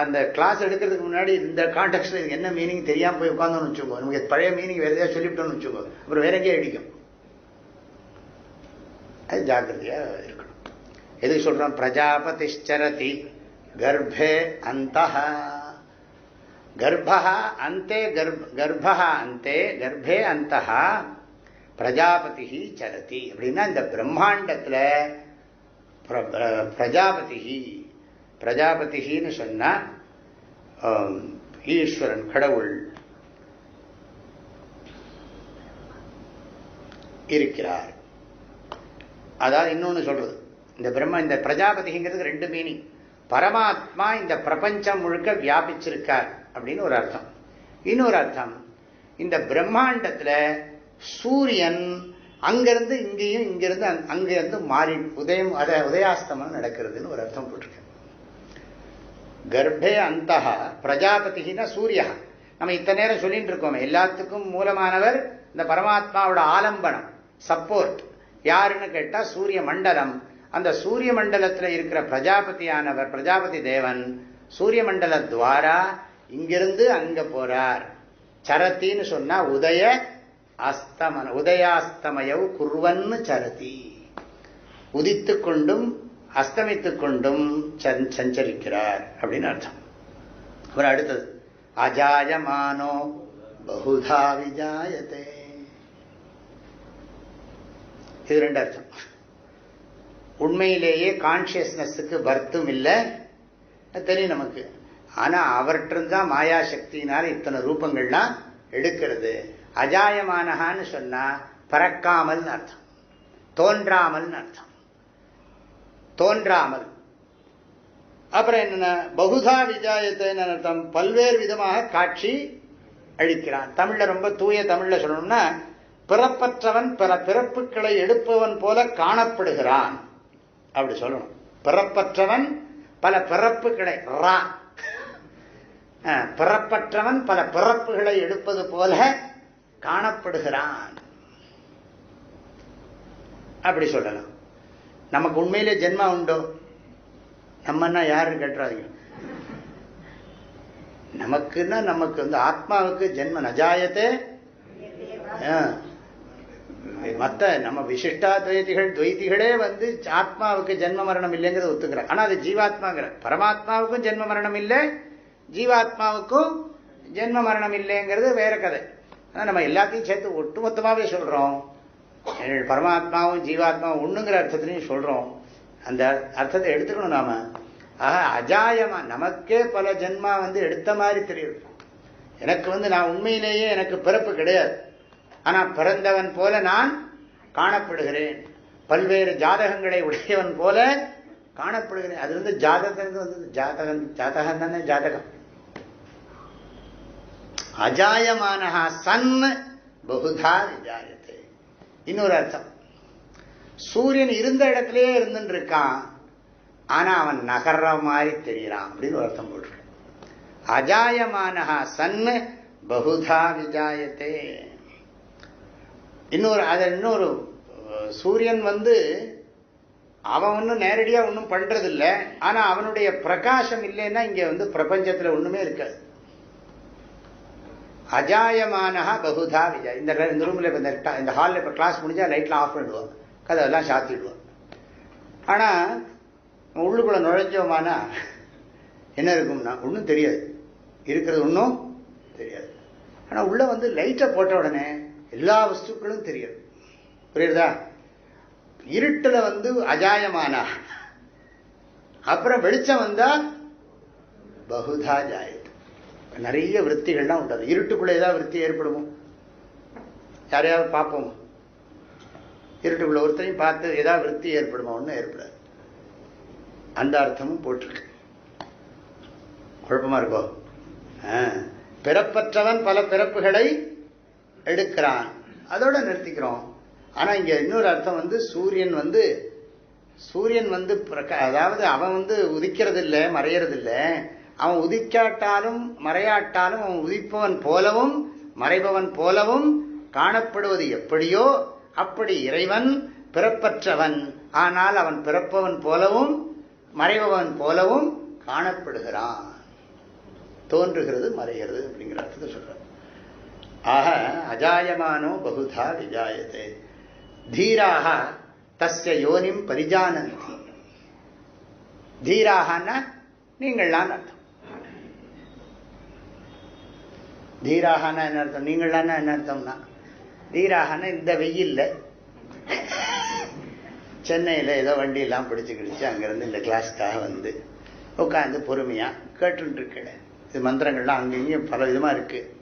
அந்த கிளாஸ் எடுக்கிறதுக்கு முன்னாடி இந்த கான்டெக்ட்ல இதுக்கு என்ன மீனிங் தெரியாமல் போய் உட்காந்தோம்னு வச்சுக்கோ. நமக்கு பழைய மீனிங் வேறு ஏதாவது சொல்லிவிட்டோம்னு வச்சுக்கோ. அப்புறம் வேற எங்கேயே அடிக்கும். அது ஜாக்கிரதையா இருக்கணும். எதுக்கு சொல்கிறோம் பிரஜாபதிச்சரதி கர்ப்பே அந்த கர்ப்பா அந்தே கர்ப்ப அந்தே கர்ப்பே அந்த பிரஜாபதி சரதி. அப்படின்னா இந்த பிரம்மாண்டத்தில் பிர- பிர- பிரஜாபதி பிரஜாபதின்னு ஈஸ்வரன் கடவுள் இருக்கிறார். அதாவது இன்னொன்று சொல்றது இந்த பிரம்ம இந்த பிரஜாபதிங்கிறதுக்கு ரெண்டு மீனிங் பரமாத்மா இந்த பிரபஞ்சம் முழுக்க வியாபிச்சிருக்கார் அப்படின்னு ஒரு அர்த்தம். இன்னொரு அர்த்தம் இந்த பிரம்மாண்டத்தில் சூரியன் அங்கிருந்து இங்கேயும் இங்கிருந்து அங்க- அங்கிருந்து மாறி உதயம் அத உதயாஸ்தமனம் நடக்கிறதுன்னு ஒரு அர்த்தம் போட்டிருக்கேன் கர்ப்பே அந்த பிரஜாபதினா சூரியா. நம்ம இத்தனை நேரம் சொல்லிட்டு இருக்கோமே. எல்லாத்துக்கும் மூலமானவர் இந்த பரமாத்மாவோட ஆலம்பனம் சப்போர்ட் யாருன்னு கேட்டா சூரிய மண்டலம். அந்த சூரிய மண்டலத்தில் இருக்கிற பிரஜாபதியானவர் பிரஜாபதி தேவன் சூரிய மண்டல துவாரா இங்கிருந்து அங்க போறார். சரத்தின்னு சொன்னா உதய அஸ்தமன உதயாஸ்தமயவு குர்வன்னு சரதி. உதித்து கொண்டும் அஸ்தமித்து கொண்டும் சஞ்சரிக்கிறார் அப்படின்னு அர்த்தம். அப்புறம் அடுத்தது அஜாயமானோ பகுதா விஜாயதே. இது ரெண்டு அர்த்தம். உண்மையிலேயே கான்சியஸ்னஸுக்கு பர்த்தும் இல்லை. தெரியும் நமக்கு. ஆனா அவற்றிருந்தான் தான் மாயா இத்தனை ரூபங்கள்லாம் எடுக்கிறது. அஜாயமானஹான்னு சொன்னால் பறக்காமல்னு அர்த்தம். தோன்றாமல்னு அர்த்தம். தோன்றாமல். அப்புறம் என்னென்ன பகுதா விஜாயத்தைன்னு அர்த்தம்? பல்வேறு விதமாக காட்சி அழிக்கிறான் தமிழில் ரொம்ப தூய தமிழில் சொல்லணும்னா பிறப்பற்றவன் பிற பிறப்புகளை எடுப்பவன் போல காணப்படுகிறான். அப்படி சொல்லணும். பிறப்பற்றவன் பல பிறப்புகளை ரா. பிறப்பற்றவன் பல பிறப்புகளை எடுப்பது போல காணப்படுகிறான். அப்படி சொல்லலாம். நமக்கு உண்மையிலே ஜென்மா உண்டோ? நம்மன்னா யாருன்னு கேட்டுறாதீங்க. நமக்குன்னா நமக்கு வந்து ஆத்மாவுக்கு ஜென்ம நஜாயத்தே மற்ற நம்ம விசிஷ்டா துவைதிகள் துவைதிகளே வந்து ஆத்மாவுக்கு ஜென்ம மரணம் இல்லைங்கிறத ஒத்துக்கிறார் ஆனா அது ஜீவாத்மாங்கிற பரமாத்மாவுக்கும் ஜென்ம மரணம் இல்லை ஜீவாத்மாவுக்கும் ஜென்ம மரணம் இல்லைங்கிறது வேற கதை. நம்ம எல்லாத்தையும் சேர்த்து ஒட்டுமொத்தமாவே சொல்கிறோம் பரமாத்மாவும் ஜீவாத்மாவும் ஒண்ணுங்கிற அர்த்தத்திலையும் சொல்கிறோம் அந்த அர்த்தத்தை எடுத்துக்கணும் நாம. ஆக அஜாயமா நமக்கே பல ஜென்மா வந்து எடுத்த மாதிரி தெரியுது. எனக்கு வந்து நான் உண்மையிலேயே எனக்கு பிறப்பு கிடையாது. ஆனால் பிறந்தவன் போல நான் காணப்படுகிறேன். பல்வேறு ஜாதகங்களை உடையவன் போல காணப்படுகிறேன். அது வந்து ஜாதகத்துக்கு வந்து ஜாதகம் ஜாதகம் தானே ஜாதகம். அஜாயமானஹா சன் பகுதா விஜாயத்தை இன்னொரு அர்த்தம் சூரியன் இருந்த இடத்துலயே இருந்துட்டு இருக்கான் ஆனா அவன் நகர்ற மாதிரி தெரியறான் அப்படின்னு ஒரு அர்த்தம் போட்டிருக்க. அஜாயமானஹா சன் பகுதா விஜாயத்தே இன்னொரு அது இன்னொரு சூரியன் வந்து அவன் ஒன்றும் நேரடியாக ஒன்றும் பண்ணுறதில்ல ஆனால் அவனுடைய பிரகாசம் இல்லைன்னா இங்கே வந்து பிரபஞ்சத்தில் ஒன்றுமே இருக்காது. அஜாயமான பகுதா விஜய். இந்த இந்த ரூமில் இப்போ இந்த இந்த ஹாலில் இப்போ கிளாஸ் முடிஞ்சால் லைட்லாம் ஆஃப் பண்ணிடுவோம். கதவெல்லாம் சாத்திடுவோம். ஆனால் உள்ளுக்குள்ளே நுழைஞ்சோமானா என்ன இருக்கும்னா ஒன்றும் தெரியாது. இருக்கிறது ஒன்றும் தெரியாது. ஆனால் உள்ளே வந்து லைட்டை போட்ட உடனே எல்லா வஸ்துக்களும் தெரியும். புரியுதா இருட்டில் வந்து அஜாயமானா. அப்புறம் வெளிச்சம் வந்தால் பகுதா ஜாயம் நிறைய விற்த்திகள்லாம் உண்டு. இருட்டுக்குள்ளே இருட்டுக்குள்ள ஏதாவது ஏற்படுமோ? யாரையாவது பார்ப்போம்? இருட்டுக்குள்ள ஒருத்தரையும் பார்த்து ஏதாவது விற்த்தி ஏற்படுமா? ஒன்றும் ஏற்படாது. அந்த அர்த்தமும் போட்டிருக்கு. குழப்பமா இருக்கோ? பிறப்பற்றவன் பல பிறப்புகளை எடுக்கிறான். அதோட நிறுத்திக்கிறோம். ஆனா இங்க இன்னொரு அர்த்தம் வந்து சூரியன் வந்து சூரியன் வந்து அதாவது அவன் வந்து உதிக்கிறது இல்லை மறையறது இல்லை அவன் உதிக்காட்டாலும் மறையாட்டாலும் அவன் உதிப்பவன் போலவும் மறைபவன் போலவும் காணப்படுவது எப்படியோ அப்படி இறைவன் பிறப்பற்றவன். ஆனால் அவன் பிறப்பவன் போலவும் மறைபவன் போலவும் காணப்படுகிறான். தோன்றுகிறது மறைகிறது அப்படிங்கிற அர்த்தத்தை சொல்றான் ஆக அஜாயமானோ பகுதா விஜாயதே. தீராக தஸ்ய யோனிம் பரிஜானந்தி. தீராகன்னா நீங்கள்லாம் அர்த்தம். தீராகனா என்ன அர்த்தம்? நீங்களானா என்ன அர்த்தம்னா? தீராகனா இந்த வெயில்ல சென்னையில் ஏதோ வண்டியெல்லாம் பிடிச்சு கிடிச்சு அங்கேருந்து இந்த கிளாஸ்க்காக வந்து உட்காந்து பொறுமையாக கேட்டுட்டு இருக்கேன் இது மந்திரங்கள்லாம் அங்கேயும் பல விதமாக இருக்கு.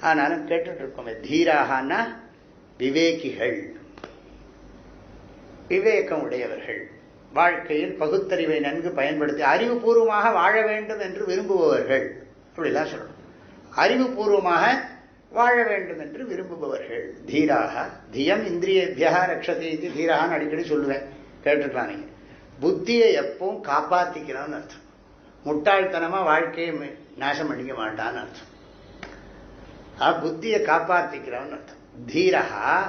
ஆனாலும் கேட்டுட்டு இருக்கோமே தீராகனா விவேகிகள். விவேகம் உடையவர்கள். வாழ்க்கையில் பகுத்தறிவை நன்கு பயன்படுத்தி அறிவுபூர்வமாக வாழ வேண்டும் என்று விரும்புபவர்கள். அப்படிலாம் சொல்லணும். அறிவுபூர்வமாக வாழ வேண்டும் என்று விரும்புபவர்கள். தீராக. தியம் இந்திரியபியா ரக்ஷதி இது தீராகன்னு அடிக்கடி சொல்லுவேன். கேட்டுக்கலாம் நீங்கள் புத்தியை எப்பவும் காப்பாத்திக்கிறான்னு அர்த்தம். முட்டாள்தனமா வாழ்க்கையை நாசம் பண்ணிக்க மாட்டான்னு அர்த்தம். ஆ, புத்தியை காப்பாத்திக்கிறவன் அர்த்தம். தீரகா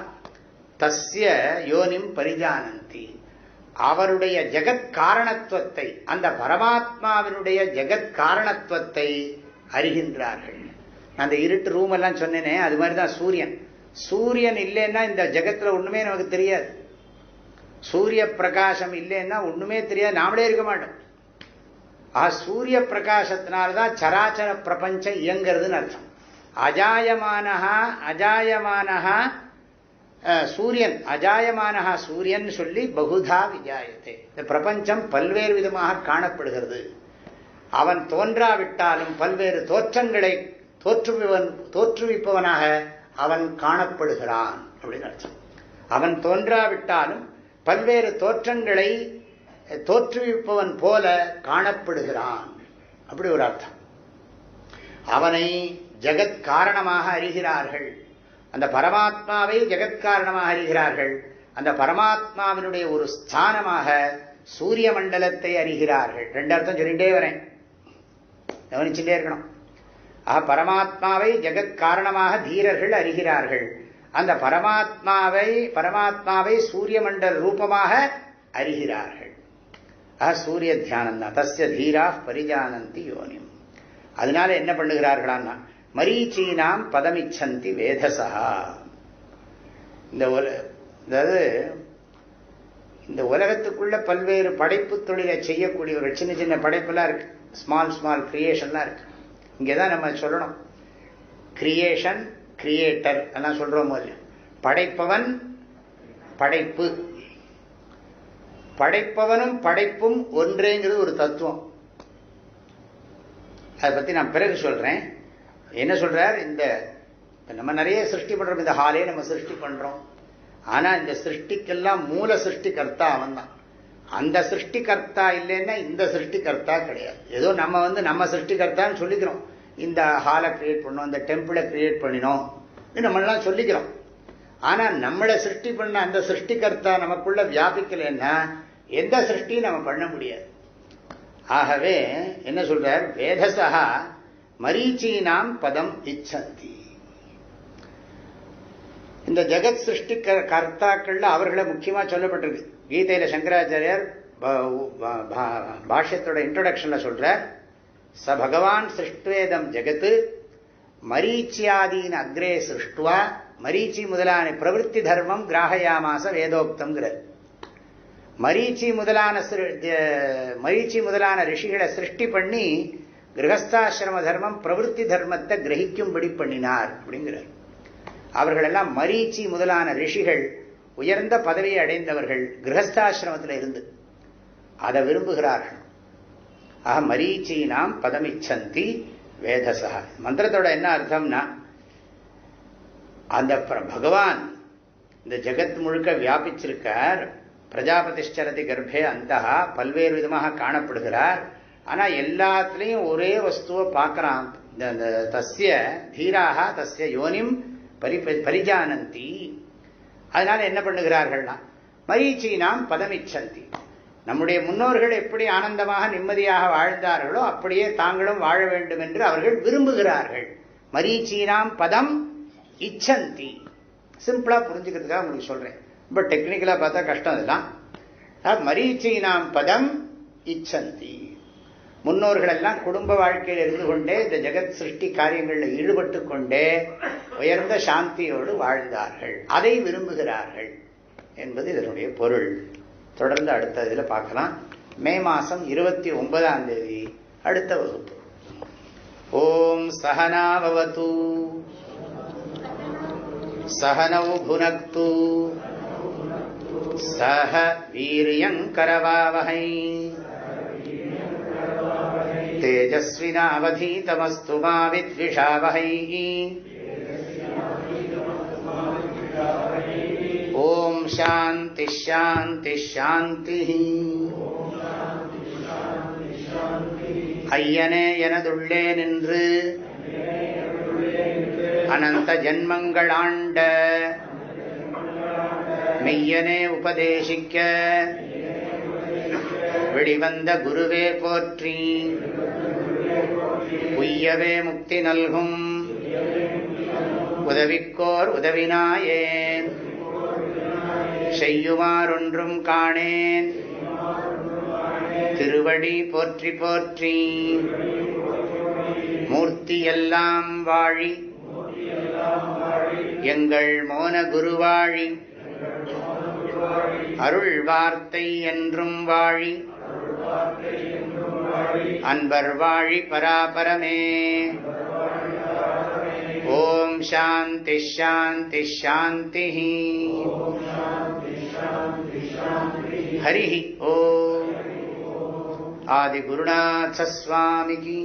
தஸ்ய யோனிம் பரிஜானந்தி. அவருடைய ஜெகத் காரணத்துவத்தை அந்த பரமாத்மாவினுடைய ஜெகத் காரணத்துவத்தை அறிகின்றார்கள். அந்த இருட்டு ரூம் எல்லாம் சொன்னேனே அது மாதிரி தான் சூரியன். சூரியன் இல்லைன்னா இந்த ஜெகத்தில் ஒன்றுமே நமக்கு தெரியாது. சூரிய பிரகாசம் இல்லைன்னா ஒன்றுமே தெரியாது. நாமளே இருக்க மாட்டோம். ஆ சூரிய பிரகாசத்தினால்தான் சராச்சர பிரபஞ்சம் இயங்கிறதுன்னு அர்த்தம். அஜாயமானஹா அஜாயமானஹா சூரியன். அஜாயமானஹா சூரியன் சொல்லி பகுதா விஜாயத்தை. இந்த பிரபஞ்சம் பல்வேறு விதமாக காணப்படுகிறது. அவன் தோன்றாவிட்டாலும் பல்வேறு தோற்றங்களை தோற்றுவிவன் தோற்றுவிப்பவனாக அவன் காணப்படுகிறான் அப்படின்னு அர்த்தம். அவன் தோன்றாவிட்டாலும் பல்வேறு தோற்றங்களை தோற்றுவிப்பவன் போல காணப்படுகிறான் அப்படி ஒரு அர்த்தம். அவனை ஜெகத் காரணமாக அறிகிறார்கள். அந்த பரமாத்மாவை ஜெகத் காரணமாக அறிகிறார்கள். அந்த பரமாத்மாவினுடைய ஒரு ஸ்தானமாக சூரிய மண்டலத்தை அறிகிறார்கள். ரெண்டு அர்த்தம் சொல்லிட்டே வரேன். கவனிச்சுட்டே இருக்கணும். ஆக பரமாத்மாவை ஜெகத் காரணமாக தீரர்கள் அறிகிறார்கள். அந்த பரமாத்மாவை பரமாத்மாவை சூரியமண்டல ரூபமாக அறிகிறார்கள். ஆஹ் சூரிய தியானம் தான் தஸ்ய தீரா பரிஜானந்தி யோனிம். அதனால என்ன பண்ணுகிறார்களான்னா மரீச்சீனாம் பதமிச்சந்தி வேதசா இந்த உல அதாவது இந்த உலகத்துக்குள்ள பல்வேறு படைப்பு தொழிலை செய்யக்கூடிய ஒரு சின்ன சின்ன படைப்பெல்லாம் இருக்கு. ஸ்மால் ஸ்மால் கிரியேஷன்லாம் இருக்கு. இங்கே தான் நம்ம சொல்லணும். கிரியேஷன் கிரியேட்டர் எல்லாம் சொல்கிறோம் போது படைப்பவன் படைப்பு. படைப்பவனும் படைப்பும் ஒன்றேங்கிறது ஒரு தத்துவம். அதை பற்றி நான் பிறகு சொல்கிறேன் என்ன சொல்கிறார் இந்த நம்ம நிறைய சிருஷ்டி பண்ணுறோம் இந்த ஹாலே நம்ம சிருஷ்டி பண்ணுறோம் ஆனால் இந்த சிருஷ்டிக்கெல்லாம் மூல சிருஷ்டிகர்த்தா அவன் தான் அந்த சிருஷ்டிகர்த்தா இல்லைன்னா இந்த சிருஷ்டிகர்த்தா கிடையாது. ஏதோ நம்ம வந்து நம்ம சிருஷ்டிகர்த்தான்னு சொல்லிக்கிறோம். இந்த ஹாலை கிரியேட் பண்ணோம் இந்த டெம்பிளை கிரியேட் பண்ணினோம் நம்மளாம் சொல்லிக்கிறோம். ஆனால் நம்மளை சிருஷ்டி பண்ண அந்த சிருஷ்டிகர்த்தா நமக்குள்ள வியாபிக்கலைன்னா எந்த சிருஷ்டியும் நம்ம பண்ண முடியாது. ஆகவே என்ன சொல்றார்? வேதசா மரீச்சீனாம் பதம் இச்சந்தி. இந்த ஜெகத் சிருஷ்டி க- கர்த்தாக்கள்ல அவர்களை முக்கியமா சொல்லப்பட்டிருக்கு. கீதையில சங்கராச்சாரியார் பாஷ்யத்தோட இன்ட்ரோடக்ஷன்ல சொல்றார். ச பகவான் சிருஷ்டுவேதம் ஜெகத்து மரீச்சியாதீன் அக்ரே சிருஷ்டுவா மரீச்சி முதலான பிரவருத்தி தர்மம் கிராகயாமாச வேதோக்தங்கிறது மரீச்சி முதலான மரீச்சி முதலான ரிஷிகளை சிருஷ்டி பண்ணி கிரகஸ்தாசிரம தர்மம் பிரவருத்தி தர்மத்தை கிரகிக்கும்படி பண்ணினார் அப்படிங்கிறார். அவர்களெல்லாம் மரீச்சி முதலான ரிஷிகள் உயர்ந்த பதவியை அடைந்தவர்கள் கிரகஸ்தாசிரமத்தில் இருந்து. அதை விரும்புகிறார்கள். ஆக மரீச்சீனாம் பதமிச்சந்தி வேதசா மந்திரத்தோட என்ன அர்த்தம்னா அந்த பகவான் இந்த ஜெகத் முழுக்க வியாபிச்சிருக்கார். பிரஜாபதிஷ்டரதி கர்ப்பே அந்த பல்வேறு விதமாக காணப்படுகிறார். ஆனால் எல்லாத்துலேயும் ஒரே வஸ்துவை பார்க்குறான் இந்த தஸ்ய தீராக தஸ்ய யோனிம் பரி பரிஜானந்தி. அதனால என்ன பண்ணுகிறார்கள்னா மரீச்சீனாம் பதமிச்சந்தி. நம்முடைய முன்னோர்கள் எப்படி ஆனந்தமாக நிம்மதியாக வாழ்ந்தார்களோ அப்படியே தாங்களும் வாழ வேண்டும் என்று அவர்கள் விரும்புகிறார்கள். மரீச்சீனாம் பதம் இச்சந்தி. சிம்பிளாக புரிஞ்சுக்கிறதுக்காக உங்களுக்கு சொல்கிறேன் ரொம்ப டெக்னிக்கலாக பார்த்தா கஷ்டம் இதெல்லாம் மரீச்சீனாம் பதம் இச்சந்தி. முன்னோர்கள் எல்லாம் குடும்ப வாழ்க்கையில் இருந்து கொண்டே இந்த ஜெகத் சிருஷ்டி காரியங்களில் ஈடுபட்டு கொண்டே உயர்ந்த சாந்தியோடு வாழ்ந்தார்கள். அதை விரும்புகிறார்கள் என்பது இதனுடைய பொருள். தொடர்ந்து அடுத்த இதில் பார்க்கலாம் மே மாதம் இருபத்தி ஒன்பதாம் தேதி அடுத்த வகுப்பு ஓம் சகனாபவத்து சகனௌ புனக்து சக வீரியங்கரவாவகை तेजस्विनावधीतमस्तु मा विद्विषावहैः ஓம் சாந்தி ஷாந்தி ஷாந்தி ஐயனே எனதுள்ளே நின்று அனந்த ஜன்மங்கள் ஆண்ட மெய்யனே உபதேசிக்க வெளிவந்த குருவே போற்றி. உய்யவே முக்தி நல்கும். உதவிக்கோர் உதவினாயேன் செய்யுமாறொன்றும் காணேன். திருவடி போற்றி போற்றி. மூர்த்தியெல்லாம் வாழி. எங்கள் மோன குருவாழி. அருள் வார்த்தை என்றும் வாழி. அன்பர் வாழி பராபரமே. ஓம் சாந்தி ஷாந்தி ஷாந்தி ஹரி ஓம் ஆதிகுருநாத சுவாமிக்கு